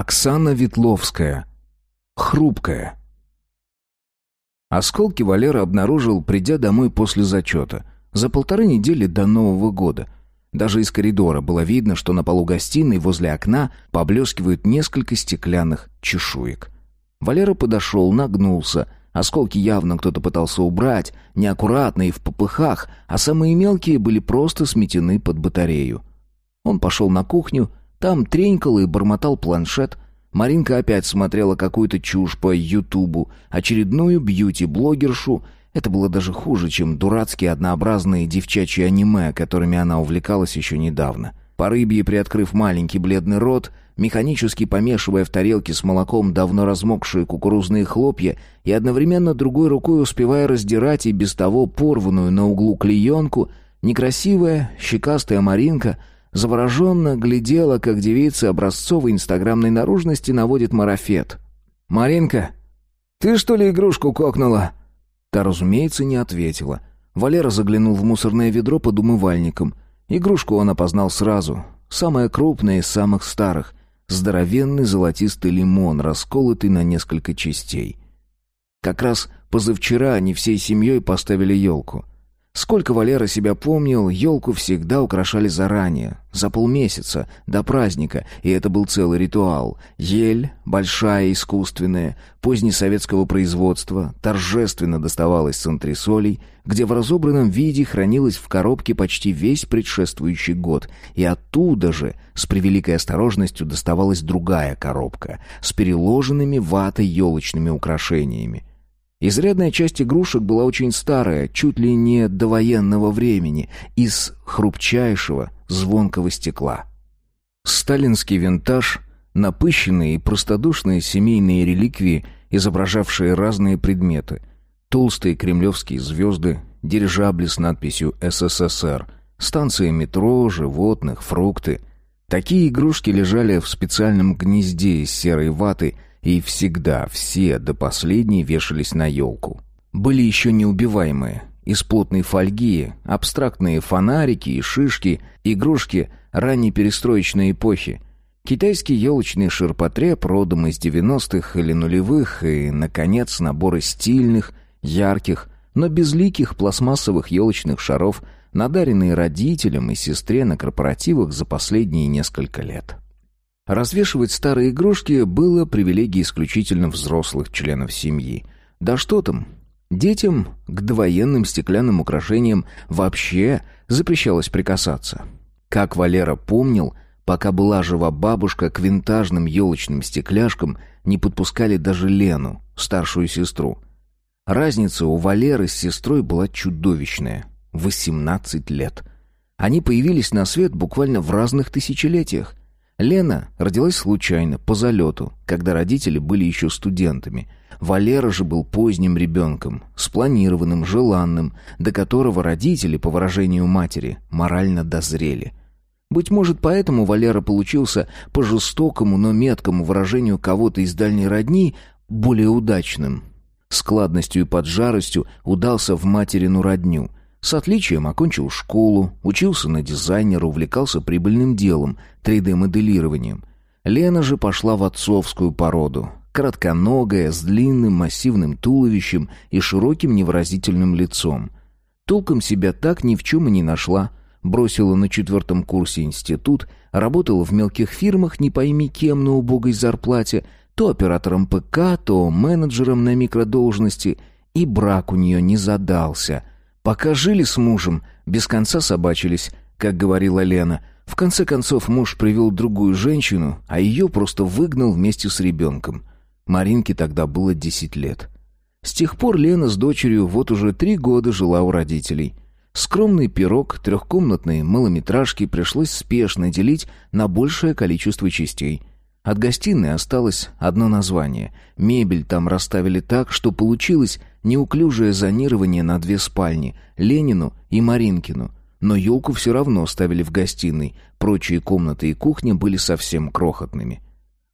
Оксана Ветловская. Хрупкая. Осколки Валера обнаружил, придя домой после зачета. За полторы недели до Нового года. Даже из коридора было видно, что на полу гостиной возле окна поблескивают несколько стеклянных чешуек. Валера подошел, нагнулся. Осколки явно кто-то пытался убрать, неаккуратно и в попыхах, а самые мелкие были просто сметены под батарею. Он пошел на кухню, там тренькал и бормотал планшет — Маринка опять смотрела какую-то чушь по Ютубу, очередную бьюти-блогершу. Это было даже хуже, чем дурацкие однообразные девчачьи аниме, которыми она увлекалась еще недавно. По рыбье приоткрыв маленький бледный рот, механически помешивая в тарелке с молоком давно размокшие кукурузные хлопья и одновременно другой рукой успевая раздирать и без того порванную на углу клеенку, некрасивая, щекастая Маринка — завороженно глядела, как девица образцовой инстаграмной наружности наводит марафет. «Маринка, ты что ли игрушку кокнула?» Та, разумеется, не ответила. Валера заглянул в мусорное ведро под умывальником. Игрушку он опознал сразу. Самая крупная из самых старых. Здоровенный золотистый лимон, расколотый на несколько частей. Как раз позавчера они всей семьей поставили елку — Сколько Валера себя помнил, елку всегда украшали заранее, за полмесяца, до праздника, и это был целый ритуал. Ель, большая, искусственная, позднесоветского производства, торжественно доставалась с антресолей, где в разобранном виде хранилась в коробке почти весь предшествующий год, и оттуда же с превеликой осторожностью доставалась другая коробка с переложенными ватой елочными украшениями. Изрядная часть игрушек была очень старая, чуть ли не до военного времени, из хрупчайшего звонкого стекла. Сталинский винтаж, напыщенные и простодушные семейные реликвии, изображавшие разные предметы. Толстые кремлевские звезды, дирижабли с надписью «СССР», станции метро, животных, фрукты. Такие игрушки лежали в специальном гнезде из серой ваты – и всегда все до последней вешались на елку. Были еще неубиваемые, из плотной фольги, абстрактные фонарики и шишки, игрушки ранней перестроечной эпохи, китайский елочный ширпотреб родом из 90-х или нулевых и, наконец, наборы стильных, ярких, но безликих пластмассовых елочных шаров, надаренные родителям и сестре на корпоративах за последние несколько лет. Развешивать старые игрушки было привилегией исключительно взрослых членов семьи. Да что там, детям к довоенным стеклянным украшениям вообще запрещалось прикасаться. Как Валера помнил, пока была жива бабушка, к винтажным елочным стекляшкам не подпускали даже Лену, старшую сестру. Разница у Валеры с сестрой была чудовищная — 18 лет. Они появились на свет буквально в разных тысячелетиях. Лена родилась случайно, по залету, когда родители были еще студентами. Валера же был поздним ребенком, спланированным, желанным, до которого родители, по выражению матери, морально дозрели. Быть может, поэтому Валера получился по жестокому, но меткому выражению кого-то из дальней родни более удачным. Складностью и поджаростью удался в материну родню, с отличием окончил школу, учился на дизайнера, увлекался прибыльным делом, 3D-моделированием. Лена же пошла в отцовскую породу. Коротконогая, с длинным массивным туловищем и широким невыразительным лицом. Толком себя так ни в чем и не нашла. Бросила на четвертом курсе институт, работала в мелких фирмах, не пойми кем на убогой зарплате, то оператором ПК, то менеджером на микродолжности, и брак у нее не задался — Пока жили с мужем, без конца собачились, как говорила Лена. В конце концов муж привел другую женщину, а ее просто выгнал вместе с ребенком. Маринке тогда было десять лет. С тех пор Лена с дочерью вот уже три года жила у родителей. Скромный пирог трехкомнатной малометражки пришлось спешно делить на большее количество частей. От гостиной осталось одно название. Мебель там расставили так, что получилось неуклюжее зонирование на две спальни — Ленину и Маринкину. Но елку все равно ставили в гостиной, прочие комнаты и кухня были совсем крохотными.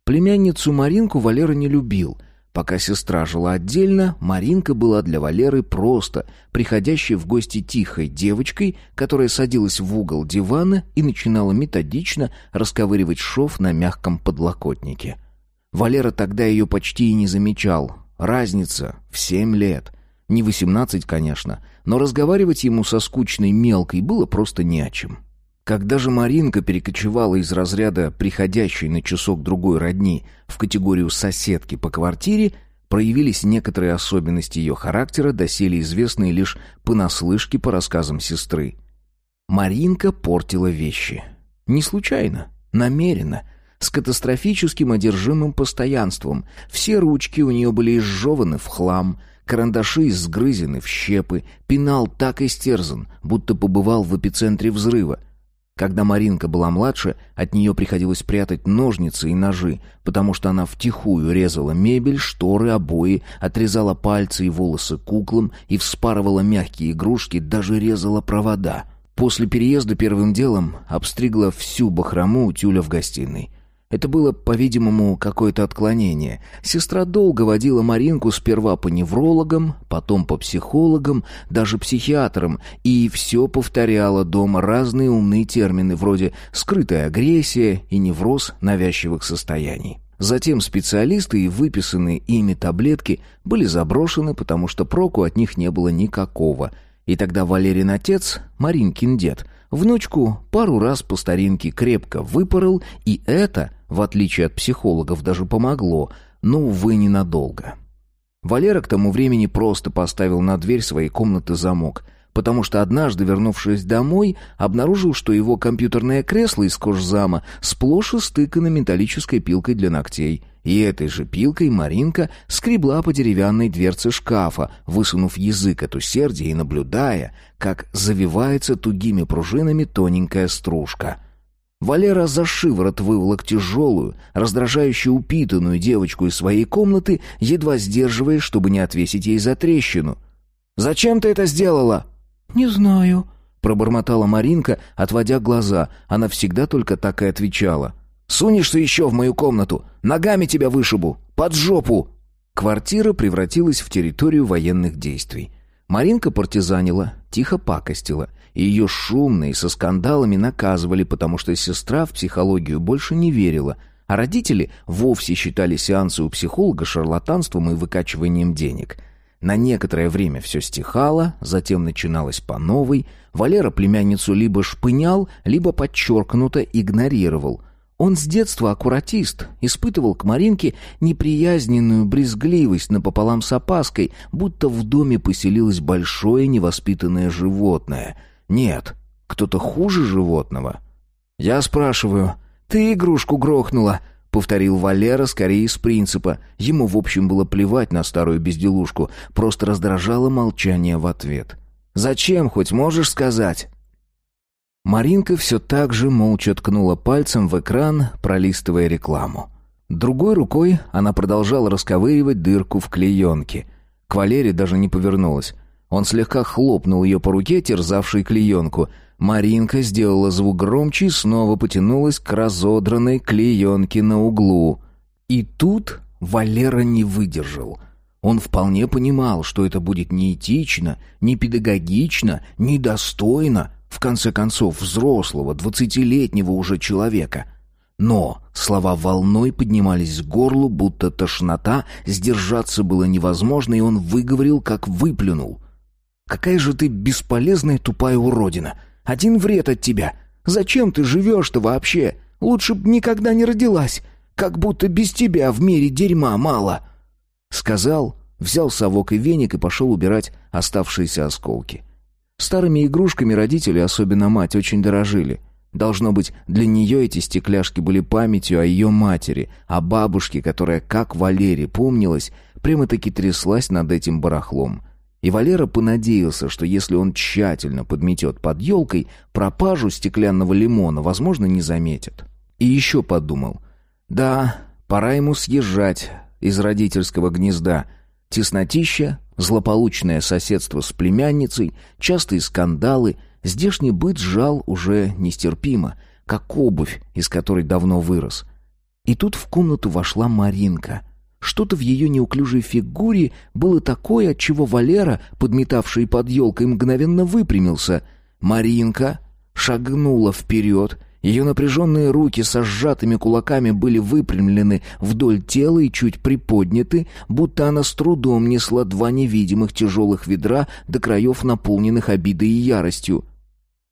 Племянницу Маринку Валера не любил. Пока сестра жила отдельно, Маринка была для Валеры просто приходящей в гости тихой девочкой, которая садилась в угол дивана и начинала методично расковыривать шов на мягком подлокотнике. Валера тогда ее почти и не замечал. Разница в семь лет. Не восемнадцать, конечно, но разговаривать ему со скучной мелкой было просто не о чем. Когда же Маринка перекочевала из разряда приходящей на часок-другой родни в категорию соседки по квартире, проявились некоторые особенности ее характера, доселе известные лишь понаслышке по рассказам сестры. Маринка портила вещи. Не случайно, намеренно, с катастрофическим одержимым постоянством. Все ручки у нее были изжеваны в хлам, карандаши сгрызены в щепы, пенал так истерзан, будто побывал в эпицентре взрыва. Когда Маринка была младше, от нее приходилось прятать ножницы и ножи, потому что она втихую резала мебель, шторы, обои, отрезала пальцы и волосы куклам и вспарывала мягкие игрушки, даже резала провода. После переезда первым делом обстригла всю бахрому у тюля в гостиной. Это было, по-видимому, какое-то отклонение. Сестра долго водила Маринку сперва по неврологам, потом по психологам, даже психиатрам, и все повторяла дома разные умные термины вроде «скрытая агрессия» и «невроз навязчивых состояний». Затем специалисты и выписанные ими таблетки были заброшены, потому что проку от них не было никакого. И тогда Валерин отец, Маринкин дед, внучку пару раз по старинке крепко выпорол, и это в отличие от психологов, даже помогло, но, увы, ненадолго. Валера к тому времени просто поставил на дверь своей комнаты замок, потому что однажды, вернувшись домой, обнаружил, что его компьютерное кресло из кожзама сплошь истыкано металлической пилкой для ногтей, и этой же пилкой Маринка скребла по деревянной дверце шкафа, высунув язык от усердия и наблюдая, как завивается тугими пружинами тоненькая стружка — Валера за шиворот выволок тяжелую, раздражающе упитанную девочку из своей комнаты, едва сдерживая, чтобы не отвесить ей за трещину. «Зачем ты это сделала?» «Не знаю», — пробормотала Маринка, отводя глаза. Она всегда только так и отвечала. «Сунешься еще в мою комнату, ногами тебя вышибу, под жопу!» Квартира превратилась в территорию военных действий. Маринка партизанила, тихо пакостила — ее шумно и со скандалами наказывали, потому что сестра в психологию больше не верила, а родители вовсе считали сеансы у психолога шарлатанством и выкачиванием денег. На некоторое время все стихало, затем начиналось по новой. Валера племянницу либо шпынял, либо подчеркнуто игнорировал. Он с детства аккуратист, испытывал к Маринке неприязненную брезгливость напополам с опаской, будто в доме поселилось большое невоспитанное животное — нет, кто-то хуже животного. Я спрашиваю, ты игрушку грохнула? Повторил Валера скорее из принципа. Ему, в общем, было плевать на старую безделушку, просто раздражало молчание в ответ. «Зачем, хоть можешь сказать?» Маринка все так же молча ткнула пальцем в экран, пролистывая рекламу. Другой рукой она продолжала расковыривать дырку в клеенке. К Валере даже не повернулась. Он слегка хлопнул ее по руке, терзавшей клеенку. Маринка сделала звук громче и снова потянулась к разодранной клеенке на углу. И тут Валера не выдержал. Он вполне понимал, что это будет неэтично, не педагогично, недостойно, в конце концов, взрослого, двадцатилетнего уже человека. Но слова волной поднимались к горлу, будто тошнота, сдержаться было невозможно, и он выговорил, как выплюнул. Какая же ты бесполезная тупая уродина. Один вред от тебя. Зачем ты живешь-то вообще? Лучше б никогда не родилась. Как будто без тебя в мире дерьма мало. Сказал, взял совок и веник и пошел убирать оставшиеся осколки. Старыми игрушками родители, особенно мать, очень дорожили. Должно быть, для нее эти стекляшки были памятью о ее матери, о бабушке, которая, как Валере помнилась, прямо-таки тряслась над этим барахлом — и Валера понадеялся, что если он тщательно подметет под елкой, пропажу стеклянного лимона, возможно, не заметит. И еще подумал. Да, пора ему съезжать из родительского гнезда. Теснотища, злополучное соседство с племянницей, частые скандалы, здешний быт сжал уже нестерпимо, как обувь, из которой давно вырос. И тут в комнату вошла Маринка — что-то в ее неуклюжей фигуре было такое, от чего Валера, подметавший под елкой, мгновенно выпрямился. Маринка шагнула вперед Ее напряженные руки со сжатыми кулаками были выпрямлены вдоль тела и чуть приподняты, будто она с трудом несла два невидимых тяжелых ведра до краев, наполненных обидой и яростью.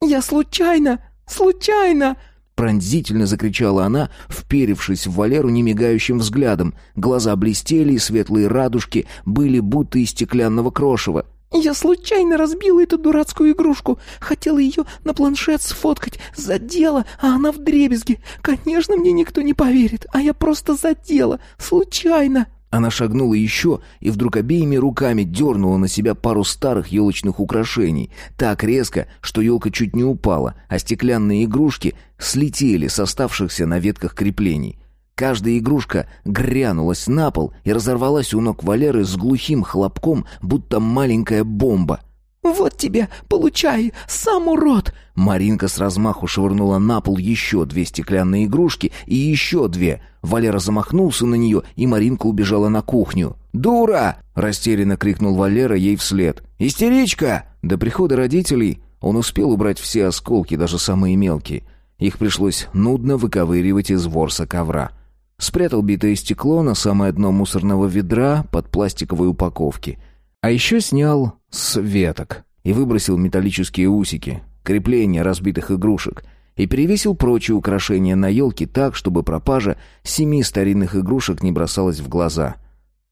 «Я случайно! Случайно!» Пронзительно закричала она, вперевшись в Валеру немигающим взглядом. Глаза блестели, и светлые радужки были будто из стеклянного крошева. «Я случайно разбила эту дурацкую игрушку. Хотела ее на планшет сфоткать. Задела, а она в дребезги. Конечно, мне никто не поверит, а я просто задела. Случайно!» Она шагнула еще и вдруг обеими руками дернула на себя пару старых елочных украшений. Так резко, что елка чуть не упала, а стеклянные игрушки слетели с оставшихся на ветках креплений. Каждая игрушка грянулась на пол и разорвалась у ног Валеры с глухим хлопком, будто маленькая бомба — «Вот тебе, получай, сам урод!» Маринка с размаху швырнула на пол еще две стеклянные игрушки и еще две. Валера замахнулся на нее, и Маринка убежала на кухню. «Дура!» — растерянно крикнул Валера ей вслед. «Истеричка!» До прихода родителей он успел убрать все осколки, даже самые мелкие. Их пришлось нудно выковыривать из ворса ковра. Спрятал битое стекло на самое дно мусорного ведра под пластиковой упаковки — а еще снял с веток и выбросил металлические усики, крепления разбитых игрушек, и перевесил прочие украшения на елке так, чтобы пропажа семи старинных игрушек не бросалась в глаза.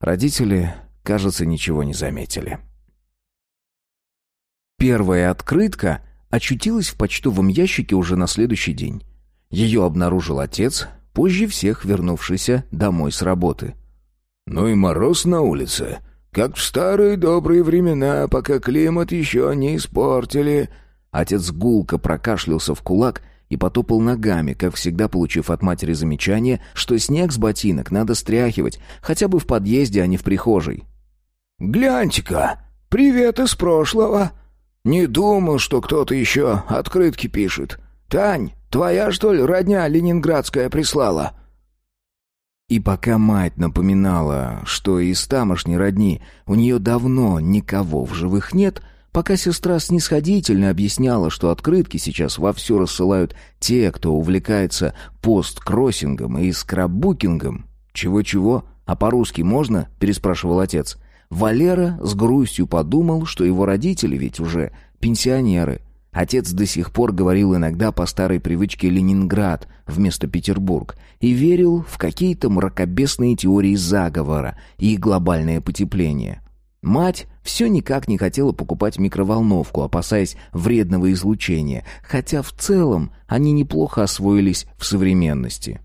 Родители, кажется, ничего не заметили. Первая открытка очутилась в почтовом ящике уже на следующий день. Ее обнаружил отец, позже всех вернувшийся домой с работы. «Ну и мороз на улице», как в старые добрые времена, пока климат еще не испортили». Отец гулко прокашлялся в кулак и потопал ногами, как всегда получив от матери замечание, что снег с ботинок надо стряхивать, хотя бы в подъезде, а не в прихожей. «Гляньте-ка! Привет из прошлого! Не думал, что кто-то еще открытки пишет. Тань, твоя, что ли, родня ленинградская прислала?» И пока мать напоминала, что из тамошней родни у нее давно никого в живых нет, пока сестра снисходительно объясняла, что открытки сейчас вовсю рассылают те, кто увлекается посткроссингом и скраббукингом. «Чего-чего? А по-русски можно?» — переспрашивал отец. Валера с грустью подумал, что его родители ведь уже пенсионеры — Отец до сих пор говорил иногда по старой привычке «Ленинград» вместо «Петербург» и верил в какие-то мракобесные теории заговора и глобальное потепление. Мать все никак не хотела покупать микроволновку, опасаясь вредного излучения, хотя в целом они неплохо освоились в современности.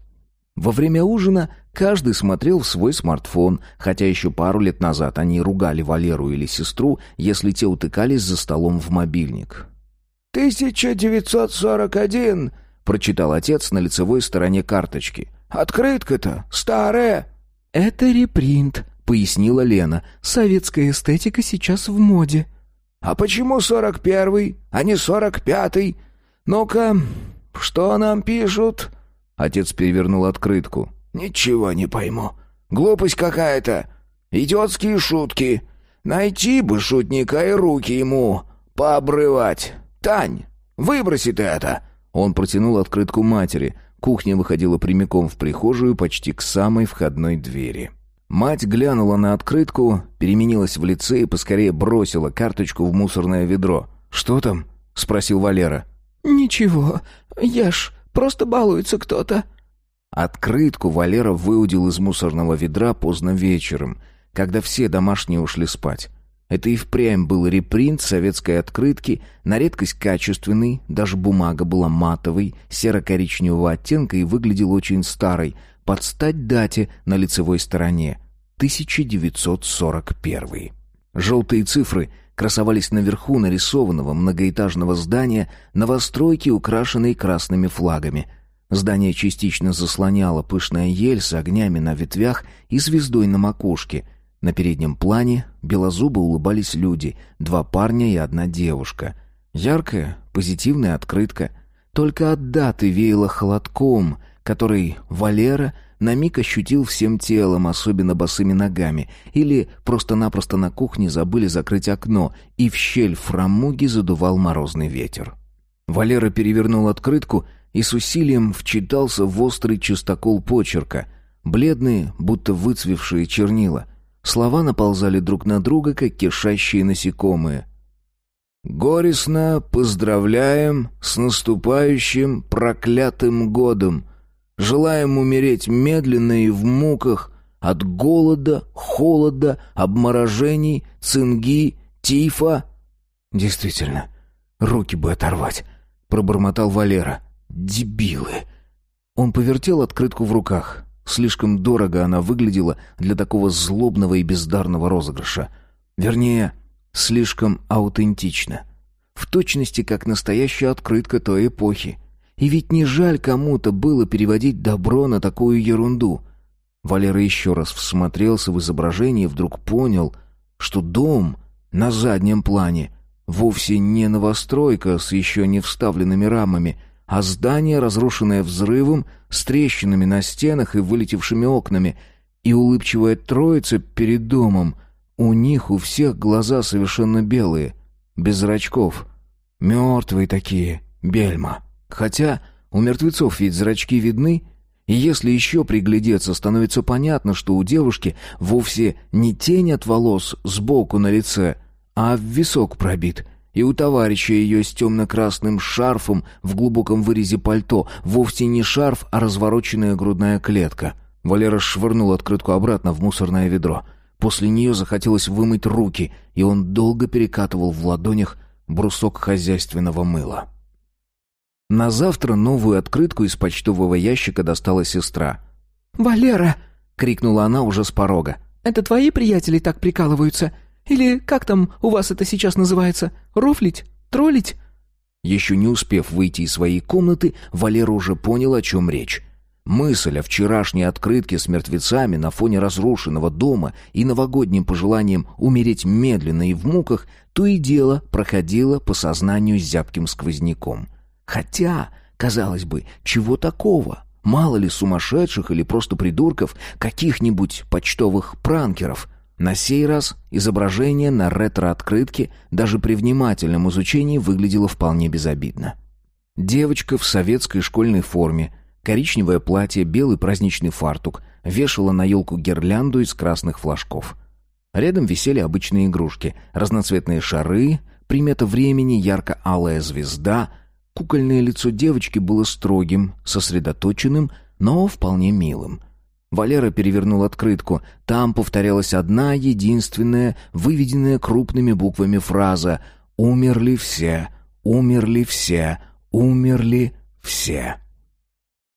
Во время ужина каждый смотрел в свой смартфон, хотя еще пару лет назад они ругали Валеру или сестру, если те утыкались за столом в мобильник. «1941», — прочитал отец на лицевой стороне карточки. «Открытка-то старая». «Это репринт», — пояснила Лена. «Советская эстетика сейчас в моде». «А почему сорок первый, а не сорок пятый? Ну-ка, что нам пишут?» Отец перевернул открытку. «Ничего не пойму. Глупость какая-то. Идиотские шутки. Найти бы шутника и руки ему пообрывать. «Тань, выброси ты это!» Он протянул открытку матери. Кухня выходила прямиком в прихожую, почти к самой входной двери. Мать глянула на открытку, переменилась в лице и поскорее бросила карточку в мусорное ведро. «Что там?» — спросил Валера. «Ничего, ешь, просто балуется кто-то». Открытку Валера выудил из мусорного ведра поздно вечером, когда все домашние ушли спать. Это и впрямь был репринт советской открытки, на редкость качественный, даже бумага была матовой, серо-коричневого оттенка и выглядел очень старой, под стать дате на лицевой стороне. 1941. Желтые цифры красовались наверху нарисованного многоэтажного здания новостройки, украшенной красными флагами. Здание частично заслоняло пышная ель с огнями на ветвях и звездой на макушке — на переднем плане белозубо улыбались люди, два парня и одна девушка. Яркая, позитивная открытка. Только от даты веяло холодком, который Валера на миг ощутил всем телом, особенно босыми ногами, или просто-напросто на кухне забыли закрыть окно, и в щель фрамуги задувал морозный ветер. Валера перевернул открытку и с усилием вчитался в острый чистокол почерка, бледные, будто выцвевшие чернила. Слова наползали друг на друга, как кишащие насекомые. «Горестно поздравляем с наступающим проклятым годом. Желаем умереть медленно и в муках от голода, холода, обморожений, цинги, тифа». «Действительно, руки бы оторвать», — пробормотал Валера. «Дебилы!» Он повертел открытку в руках. Слишком дорого она выглядела для такого злобного и бездарного розыгрыша. Вернее, слишком аутентично. В точности, как настоящая открытка той эпохи. И ведь не жаль кому-то было переводить добро на такую ерунду. Валера еще раз всмотрелся в изображение и вдруг понял, что дом на заднем плане вовсе не новостройка с еще не вставленными рамами — а здание, разрушенное взрывом, с трещинами на стенах и вылетевшими окнами, и улыбчивая троица перед домом. У них у всех глаза совершенно белые, без зрачков. Мертвые такие, бельма. Хотя у мертвецов ведь зрачки видны, и если еще приглядеться, становится понятно, что у девушки вовсе не тень от волос сбоку на лице, а в висок пробит — и у товарища ее с темно-красным шарфом в глубоком вырезе пальто вовсе не шарф, а развороченная грудная клетка. Валера швырнул открытку обратно в мусорное ведро. После нее захотелось вымыть руки, и он долго перекатывал в ладонях брусок хозяйственного мыла. На завтра новую открытку из почтового ящика достала сестра. «Валера!» — крикнула она уже с порога. «Это твои приятели так прикалываются? Или как там у вас это сейчас называется? Рофлить? Троллить?» Еще не успев выйти из своей комнаты, Валера уже понял, о чем речь. Мысль о вчерашней открытке с мертвецами на фоне разрушенного дома и новогодним пожеланием умереть медленно и в муках то и дело проходила по сознанию зябким сквозняком. Хотя, казалось бы, чего такого? Мало ли сумасшедших или просто придурков, каких-нибудь почтовых пранкеров — на сей раз изображение на ретро-открытке даже при внимательном изучении выглядело вполне безобидно. Девочка в советской школьной форме, коричневое платье, белый праздничный фартук, вешала на елку гирлянду из красных флажков. Рядом висели обычные игрушки, разноцветные шары, примета времени, ярко-алая звезда. Кукольное лицо девочки было строгим, сосредоточенным, но вполне милым — Валера перевернул открытку. Там повторялась одна единственная, выведенная крупными буквами фраза «Умерли все, умерли все, умерли все».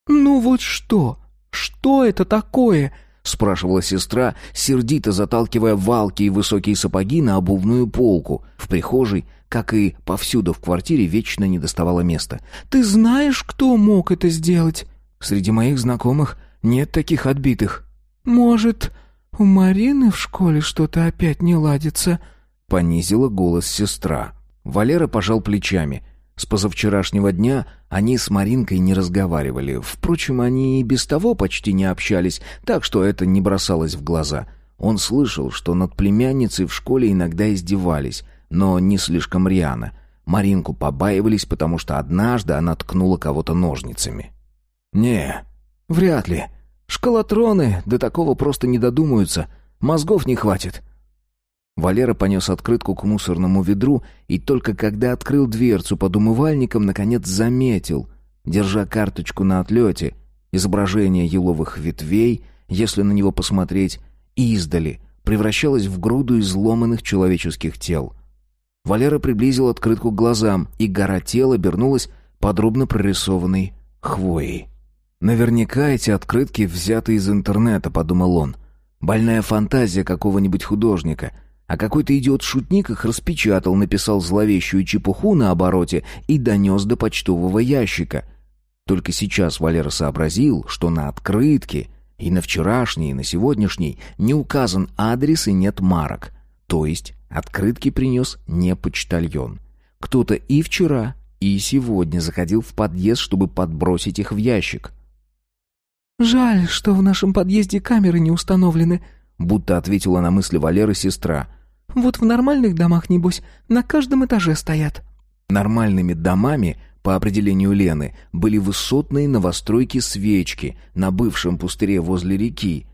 «Ну вот что? Что это такое?» — спрашивала сестра, сердито заталкивая валки и высокие сапоги на обувную полку. В прихожей, как и повсюду в квартире, вечно не доставало места. «Ты знаешь, кто мог это сделать?» «Среди моих знакомых нет таких отбитых». «Может, у Марины в школе что-то опять не ладится?» — понизила голос сестра. Валера пожал плечами. С позавчерашнего дня они с Маринкой не разговаривали. Впрочем, они и без того почти не общались, так что это не бросалось в глаза. Он слышал, что над племянницей в школе иногда издевались, но не слишком рьяно. Маринку побаивались, потому что однажды она ткнула кого-то ножницами. «Не, «Вряд ли. Школотроны до такого просто не додумаются. Мозгов не хватит». Валера понес открытку к мусорному ведру и только когда открыл дверцу под умывальником, наконец заметил, держа карточку на отлете, изображение еловых ветвей, если на него посмотреть, издали, превращалось в груду изломанных человеческих тел. Валера приблизил открытку к глазам, и гора тела обернулась подробно прорисованной хвоей. Наверняка эти открытки взяты из интернета, подумал он. Больная фантазия какого-нибудь художника. А какой-то идиот-шутник их распечатал, написал зловещую чепуху на обороте и донес до почтового ящика. Только сейчас Валера сообразил, что на открытке и на вчерашней, и на сегодняшней не указан адрес и нет марок. То есть открытки принес не почтальон. Кто-то и вчера, и сегодня заходил в подъезд, чтобы подбросить их в ящик. «Жаль, что в нашем подъезде камеры не установлены», будто ответила на мысли Валеры сестра. «Вот в нормальных домах, небось, на каждом этаже стоят». Нормальными домами по определению Лены, были высотные новостройки-свечки на бывшем пустыре возле реки,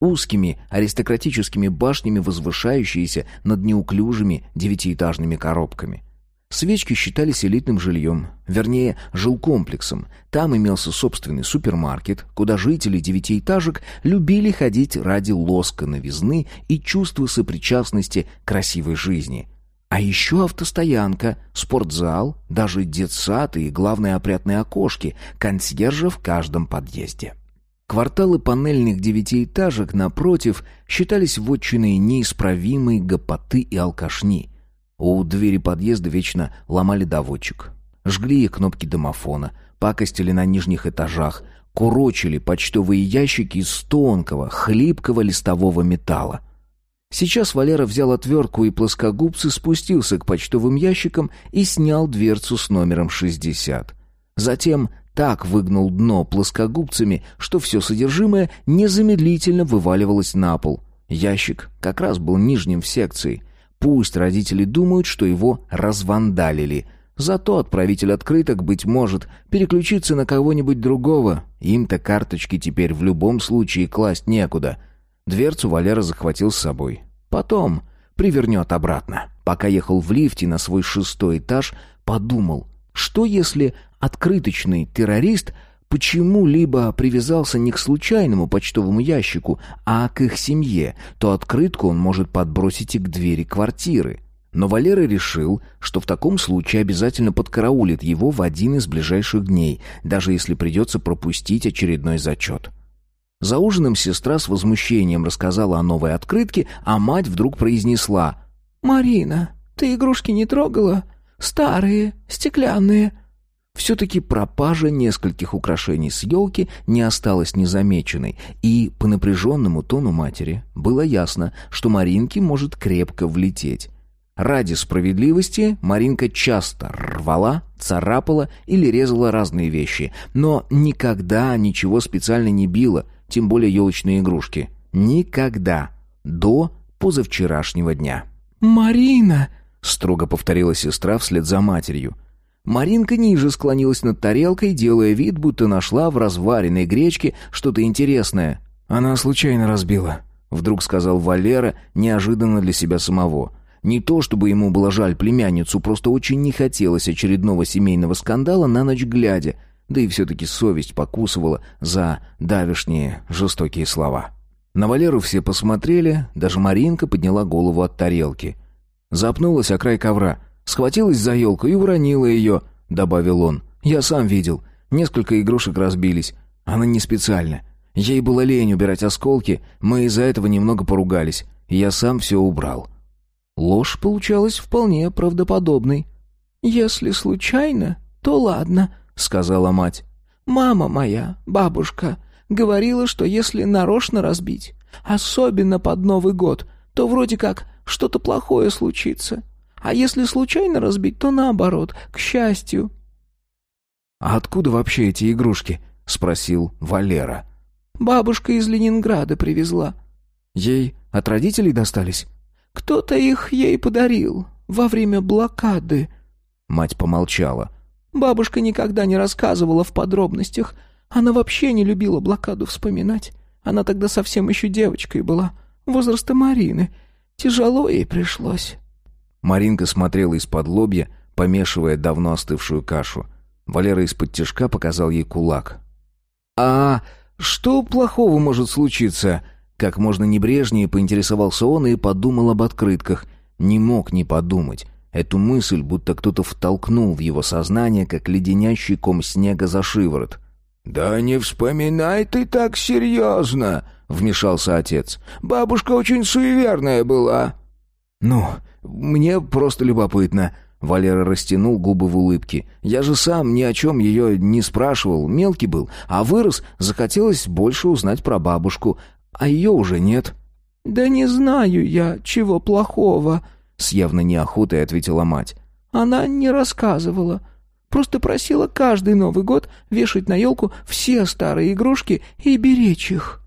узкими аристократическими башнями, возвышающиеся над неуклюжими девятиэтажными коробками. Свечки считались элитным жильем, вернее, жилкомплексом. Там имелся собственный супермаркет, куда жители девятиэтажек любили ходить ради лоска новизны и чувства сопричастности красивой жизни. А еще автостоянка, спортзал, даже детсад и, главное, опрятные окошки, консьержа в каждом подъезде. Кварталы панельных девятиэтажек, напротив, считались вотчиной неисправимой гопоты и алкашни. У двери подъезда вечно ломали доводчик. Жгли кнопки домофона, пакостили на нижних этажах, курочили почтовые ящики из тонкого, хлипкого листового металла. Сейчас Валера взял отвертку и плоскогубцы, спустился к почтовым ящикам и снял дверцу с номером 60. Затем так выгнул дно плоскогубцами, что все содержимое незамедлительно вываливалось на пол. Ящик как раз был нижним в секции. Пусть родители думают, что его развандалили. Зато отправитель открыток, быть может, переключится на кого-нибудь другого. Им-то карточки теперь в любом случае класть некуда. Дверцу Валера захватил с собой. Потом привернет обратно. Пока ехал в лифте на свой шестой этаж, подумал, что если открыточный террорист почему-либо привязался не к случайному почтовому ящику, а к их семье, то открытку он может подбросить и к двери квартиры. Но Валера решил, что в таком случае обязательно подкараулит его в один из ближайших дней, даже если придется пропустить очередной зачет. За ужином сестра с возмущением рассказала о новой открытке, а мать вдруг произнесла «Марина, ты игрушки не трогала? Старые, стеклянные». Все-таки пропажа нескольких украшений с елки не осталась незамеченной, и по напряженному тону матери было ясно, что Маринке может крепко влететь. Ради справедливости Маринка часто рвала, царапала или резала разные вещи, но никогда ничего специально не била, тем более елочные игрушки. Никогда. До позавчерашнего дня. «Марина!» — строго повторила сестра вслед за матерью. Маринка ниже склонилась над тарелкой, делая вид, будто нашла в разваренной гречке что-то интересное. «Она случайно разбила», — вдруг сказал Валера, неожиданно для себя самого. Не то чтобы ему было жаль племянницу, просто очень не хотелось очередного семейного скандала на ночь глядя, да и все-таки совесть покусывала за давешние жестокие слова. На Валеру все посмотрели, даже Маринка подняла голову от тарелки. Запнулась о край ковра — Схватилась за елку и уронила ее», — добавил он. «Я сам видел. Несколько игрушек разбились. Она не специально. Ей было лень убирать осколки, мы из-за этого немного поругались. Я сам все убрал». Ложь получалась вполне правдоподобной. «Если случайно, то ладно», — сказала мать. «Мама моя, бабушка, говорила, что если нарочно разбить, особенно под Новый год, то вроде как что-то плохое случится. А если случайно разбить, то наоборот, к счастью». «А откуда вообще эти игрушки?» — спросил Валера. «Бабушка из Ленинграда привезла». «Ей от родителей достались?» «Кто-то их ей подарил во время блокады». Мать помолчала. «Бабушка никогда не рассказывала в подробностях. Она вообще не любила блокаду вспоминать. Она тогда совсем еще девочкой была, возраста Марины. Тяжело ей пришлось». Маринка смотрела из-под лобья, помешивая давно остывшую кашу. Валера из-под тяжка показал ей кулак. «А что плохого может случиться?» Как можно небрежнее поинтересовался он и подумал об открытках. Не мог не подумать. Эту мысль будто кто-то втолкнул в его сознание, как леденящий ком снега за шиворот. «Да не вспоминай ты так серьезно!» — вмешался отец. «Бабушка очень суеверная была». «Ну, мне просто любопытно». Валера растянул губы в улыбке. «Я же сам ни о чем ее не спрашивал, мелкий был, а вырос, захотелось больше узнать про бабушку, а ее уже нет». «Да не знаю я, чего плохого», — с явно неохотой ответила мать. «Она не рассказывала. Просто просила каждый Новый год вешать на елку все старые игрушки и беречь их».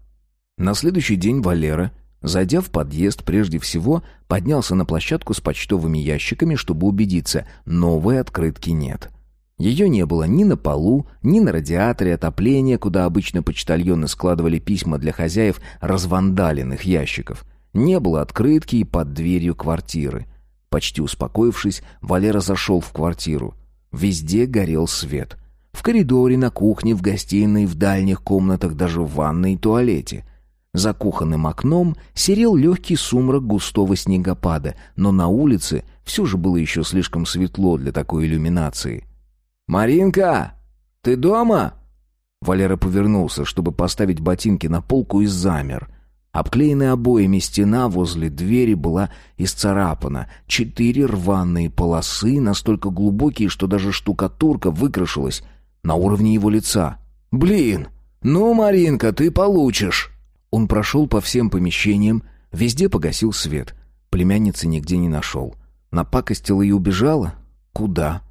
На следующий день Валера Зайдя в подъезд, прежде всего поднялся на площадку с почтовыми ящиками, чтобы убедиться, новой открытки нет. Ее не было ни на полу, ни на радиаторе отопления, куда обычно почтальоны складывали письма для хозяев развандаленных ящиков. Не было открытки и под дверью квартиры. Почти успокоившись, Валера зашел в квартиру. Везде горел свет. В коридоре, на кухне, в гостиной, в дальних комнатах, даже в ванной и туалете. За кухонным окном серел легкий сумрак густого снегопада, но на улице все же было еще слишком светло для такой иллюминации. «Маринка, ты дома?» Валера повернулся, чтобы поставить ботинки на полку и замер. Обклеенная обоями стена возле двери была исцарапана. Четыре рваные полосы, настолько глубокие, что даже штукатурка выкрашилась на уровне его лица. «Блин! Ну, Маринка, ты получишь!» Он прошел по всем помещениям, везде погасил свет. Племянницы нигде не нашел. Напакостила и убежала? Куда?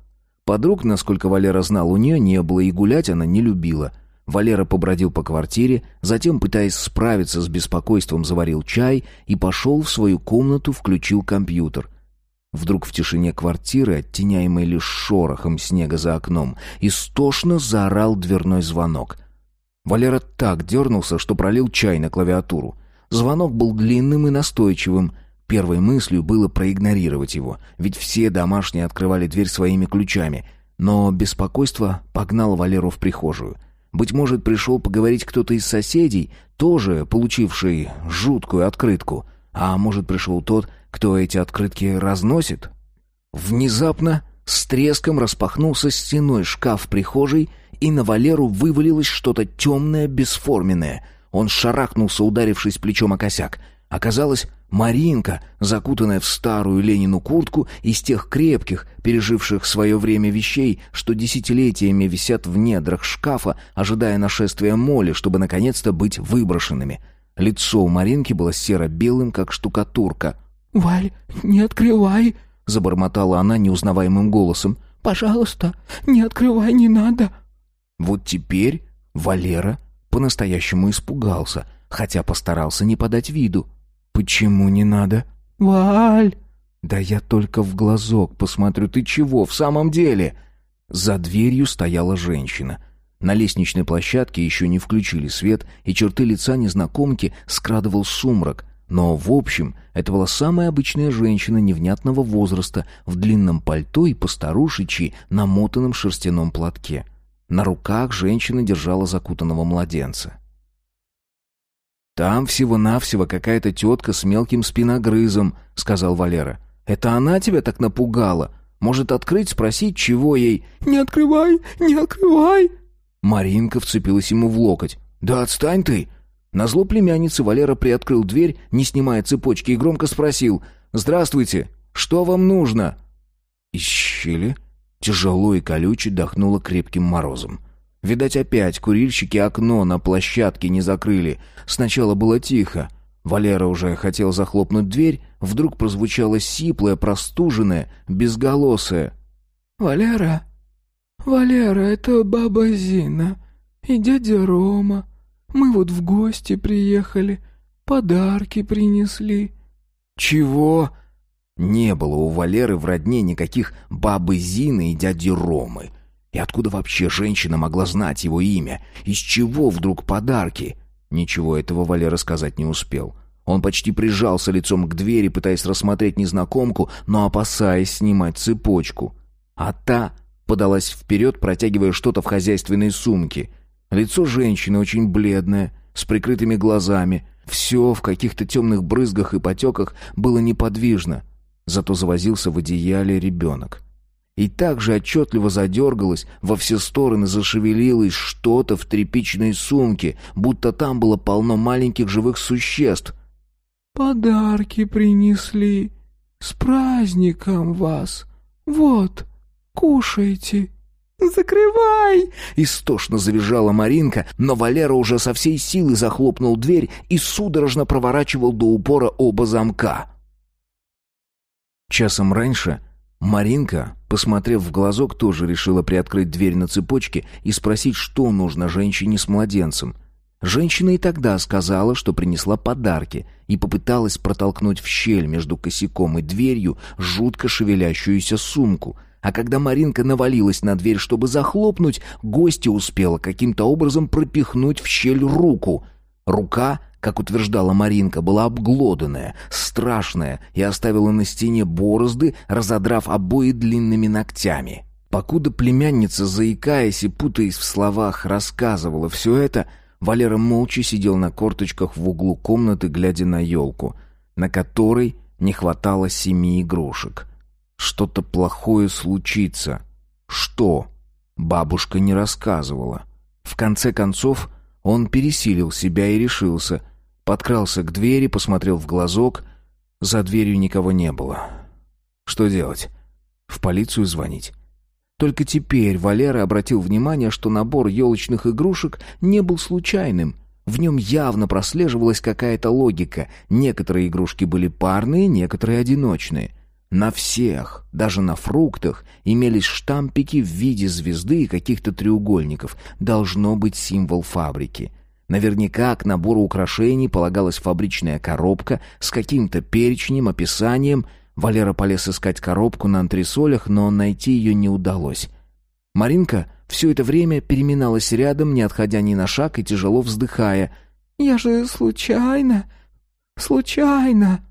Подруг, насколько Валера знал, у нее не было, и гулять она не любила. Валера побродил по квартире, затем, пытаясь справиться с беспокойством, заварил чай и пошел в свою комнату, включил компьютер. Вдруг в тишине квартиры, оттеняемой лишь шорохом снега за окном, истошно заорал дверной звонок — Валера так дернулся, что пролил чай на клавиатуру. Звонок был длинным и настойчивым. Первой мыслью было проигнорировать его, ведь все домашние открывали дверь своими ключами. Но беспокойство погнало Валеру в прихожую. Быть может, пришел поговорить кто-то из соседей, тоже получивший жуткую открытку. А может, пришел тот, кто эти открытки разносит? Внезапно с треском распахнулся стеной шкаф прихожей, и на Валеру вывалилось что-то темное, бесформенное. Он шарахнулся, ударившись плечом о косяк. Оказалось, Маринка, закутанная в старую Ленину куртку из тех крепких, переживших свое время вещей, что десятилетиями висят в недрах шкафа, ожидая нашествия моли, чтобы наконец-то быть выброшенными. Лицо у Маринки было серо-белым, как штукатурка. «Валь, не открывай!» — забормотала она неузнаваемым голосом. «Пожалуйста, не открывай, не надо!» Вот теперь Валера по-настоящему испугался, хотя постарался не подать виду. «Почему не надо?» «Валь!» «Да я только в глазок посмотрю, ты чего, в самом деле?» За дверью стояла женщина. На лестничной площадке еще не включили свет, и черты лица незнакомки скрадывал сумрак. Но, в общем, это была самая обычная женщина невнятного возраста в длинном пальто и постарушечьи намотанном шерстяном платке. На руках женщина держала закутанного младенца. «Там всего-навсего какая-то тетка с мелким спиногрызом», — сказал Валера. «Это она тебя так напугала? Может, открыть, спросить, чего ей...» «Не открывай, не открывай!» Маринка вцепилась ему в локоть. «Да отстань ты!» На зло племянницы Валера приоткрыл дверь, не снимая цепочки, и громко спросил «Здравствуйте! Что вам нужно?» Из щели Тяжело и колюче дохнуло крепким морозом. Видать, опять курильщики окно на площадке не закрыли. Сначала было тихо. Валера уже хотел захлопнуть дверь, вдруг прозвучало сиплое, простуженное, безголосое. «Валера, Валера, это баба Зина и дядя Рома. Мы вот в гости приехали, подарки принесли». «Чего?» Не было у Валеры в родне никаких бабы Зины и дяди Ромы. И откуда вообще женщина могла знать его имя? Из чего вдруг подарки? Ничего этого Валера сказать не успел. Он почти прижался лицом к двери, пытаясь рассмотреть незнакомку, но опасаясь снимать цепочку. А та подалась вперед, протягивая что-то в хозяйственной сумке. Лицо женщины очень бледное, с прикрытыми глазами. Все в каких-то темных брызгах и потеках было неподвижно. Зато завозился в одеяле ребенок. И так же отчетливо задергалось, во все стороны зашевелилось что-то в тряпичной сумке, будто там было полно маленьких живых существ. «Подарки принесли. С праздником вас. Вот, кушайте». «Закрывай!» — истошно завизжала Маринка, но Валера уже со всей силы захлопнул дверь и судорожно проворачивал до упора оба замка. Часом раньше Маринка, посмотрев в глазок, тоже решила приоткрыть дверь на цепочке и спросить, что нужно женщине с младенцем. Женщина и тогда сказала, что принесла подарки, и попыталась протолкнуть в щель между косяком и дверью жутко шевелящуюся сумку. А когда Маринка навалилась на дверь, чтобы захлопнуть, гостья успела каким-то образом пропихнуть в щель руку. Рука, как утверждала Маринка, была обглоданная, страшная и оставила на стене борозды, разодрав обои длинными ногтями. Покуда племянница, заикаясь и путаясь в словах, рассказывала все это, Валера молча сидел на корточках в углу комнаты, глядя на елку, на которой не хватало семи игрушек. Что-то плохое случится. Что? Бабушка не рассказывала. В конце концов, он пересилил себя и решился. Подкрался к двери, посмотрел в глазок. За дверью никого не было. Что делать? В полицию звонить? Только теперь Валера обратил внимание, что набор елочных игрушек не был случайным. В нем явно прослеживалась какая-то логика. Некоторые игрушки были парные, некоторые одиночные. На всех, даже на фруктах, имелись штампики в виде звезды и каких-то треугольников. Должно быть символ фабрики. Наверняка к набору украшений полагалась фабричная коробка с каким-то перечнем, описанием. Валера полез искать коробку на антресолях, но найти ее не удалось. Маринка все это время переминалась рядом, не отходя ни на шаг и тяжело вздыхая. «Я же случайно, случайно...»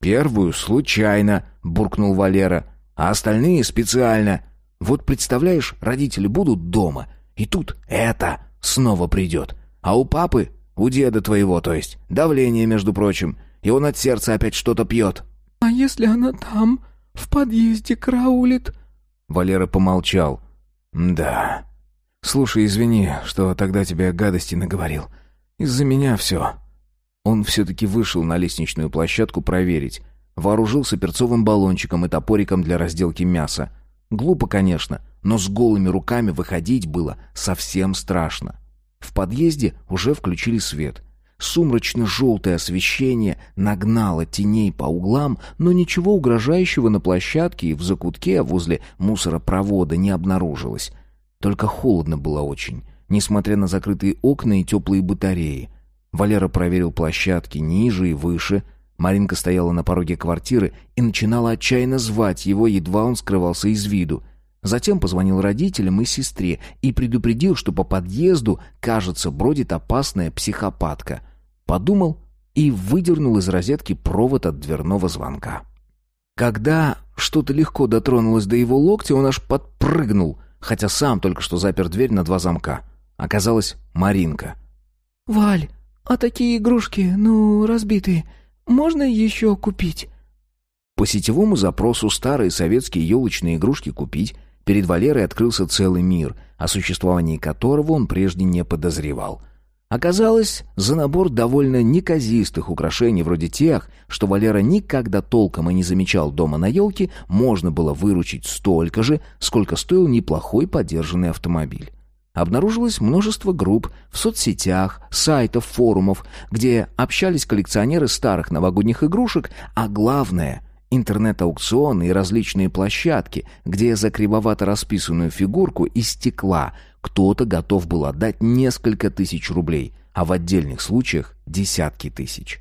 «Первую случайно», — буркнул Валера, «а остальные специально. Вот представляешь, родители будут дома, и тут это снова придет. А у папы, у деда твоего, то есть, давление, между прочим, и он от сердца опять что-то пьет». «А если она там, в подъезде караулит?» Валера помолчал. «Да. Слушай, извини, что тогда тебе гадости наговорил. Из-за меня все. Он все-таки вышел на лестничную площадку проверить. Вооружился перцовым баллончиком и топориком для разделки мяса. Глупо, конечно, но с голыми руками выходить было совсем страшно. В подъезде уже включили свет. Сумрачно-желтое освещение нагнало теней по углам, но ничего угрожающего на площадке и в закутке возле мусоропровода не обнаружилось. Только холодно было очень, несмотря на закрытые окна и теплые батареи. Валера проверил площадки ниже и выше. Маринка стояла на пороге квартиры и начинала отчаянно звать его, едва он скрывался из виду. Затем позвонил родителям и сестре и предупредил, что по подъезду, кажется, бродит опасная психопатка. Подумал и выдернул из розетки провод от дверного звонка. Когда что-то легко дотронулось до его локтя, он аж подпрыгнул, хотя сам только что запер дверь на два замка. Оказалось, Маринка. «Валь, «А такие игрушки, ну, разбитые, можно еще купить?» По сетевому запросу старые советские елочные игрушки купить перед Валерой открылся целый мир, о существовании которого он прежде не подозревал. Оказалось, за набор довольно неказистых украшений вроде тех, что Валера никогда толком и не замечал дома на елке, можно было выручить столько же, сколько стоил неплохой подержанный автомобиль обнаружилось множество групп в соцсетях, сайтов, форумов, где общались коллекционеры старых новогодних игрушек, а главное — интернет-аукционы и различные площадки, где за кривовато расписанную фигурку из стекла кто-то готов был отдать несколько тысяч рублей, а в отдельных случаях — десятки тысяч.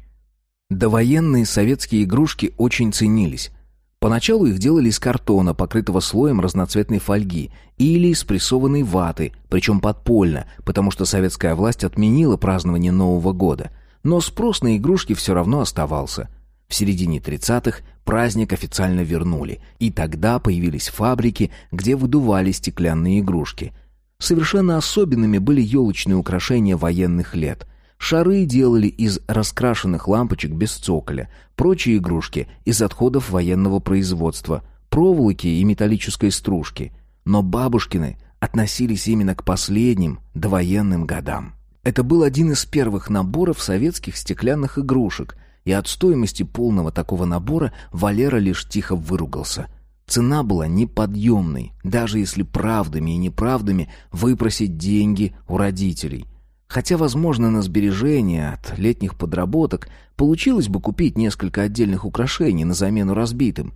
Довоенные советские игрушки очень ценились, Поначалу их делали из картона, покрытого слоем разноцветной фольги, или из прессованной ваты, причем подпольно, потому что советская власть отменила празднование Нового года. Но спрос на игрушки все равно оставался. В середине 30-х праздник официально вернули, и тогда появились фабрики, где выдували стеклянные игрушки. Совершенно особенными были елочные украшения военных лет – Шары делали из раскрашенных лампочек без цоколя, прочие игрушки — из отходов военного производства, проволоки и металлической стружки. Но бабушкины относились именно к последним довоенным годам. Это был один из первых наборов советских стеклянных игрушек, и от стоимости полного такого набора Валера лишь тихо выругался. Цена была неподъемной, даже если правдами и неправдами выпросить деньги у родителей — Хотя, возможно, на сбережения от летних подработок получилось бы купить несколько отдельных украшений на замену разбитым.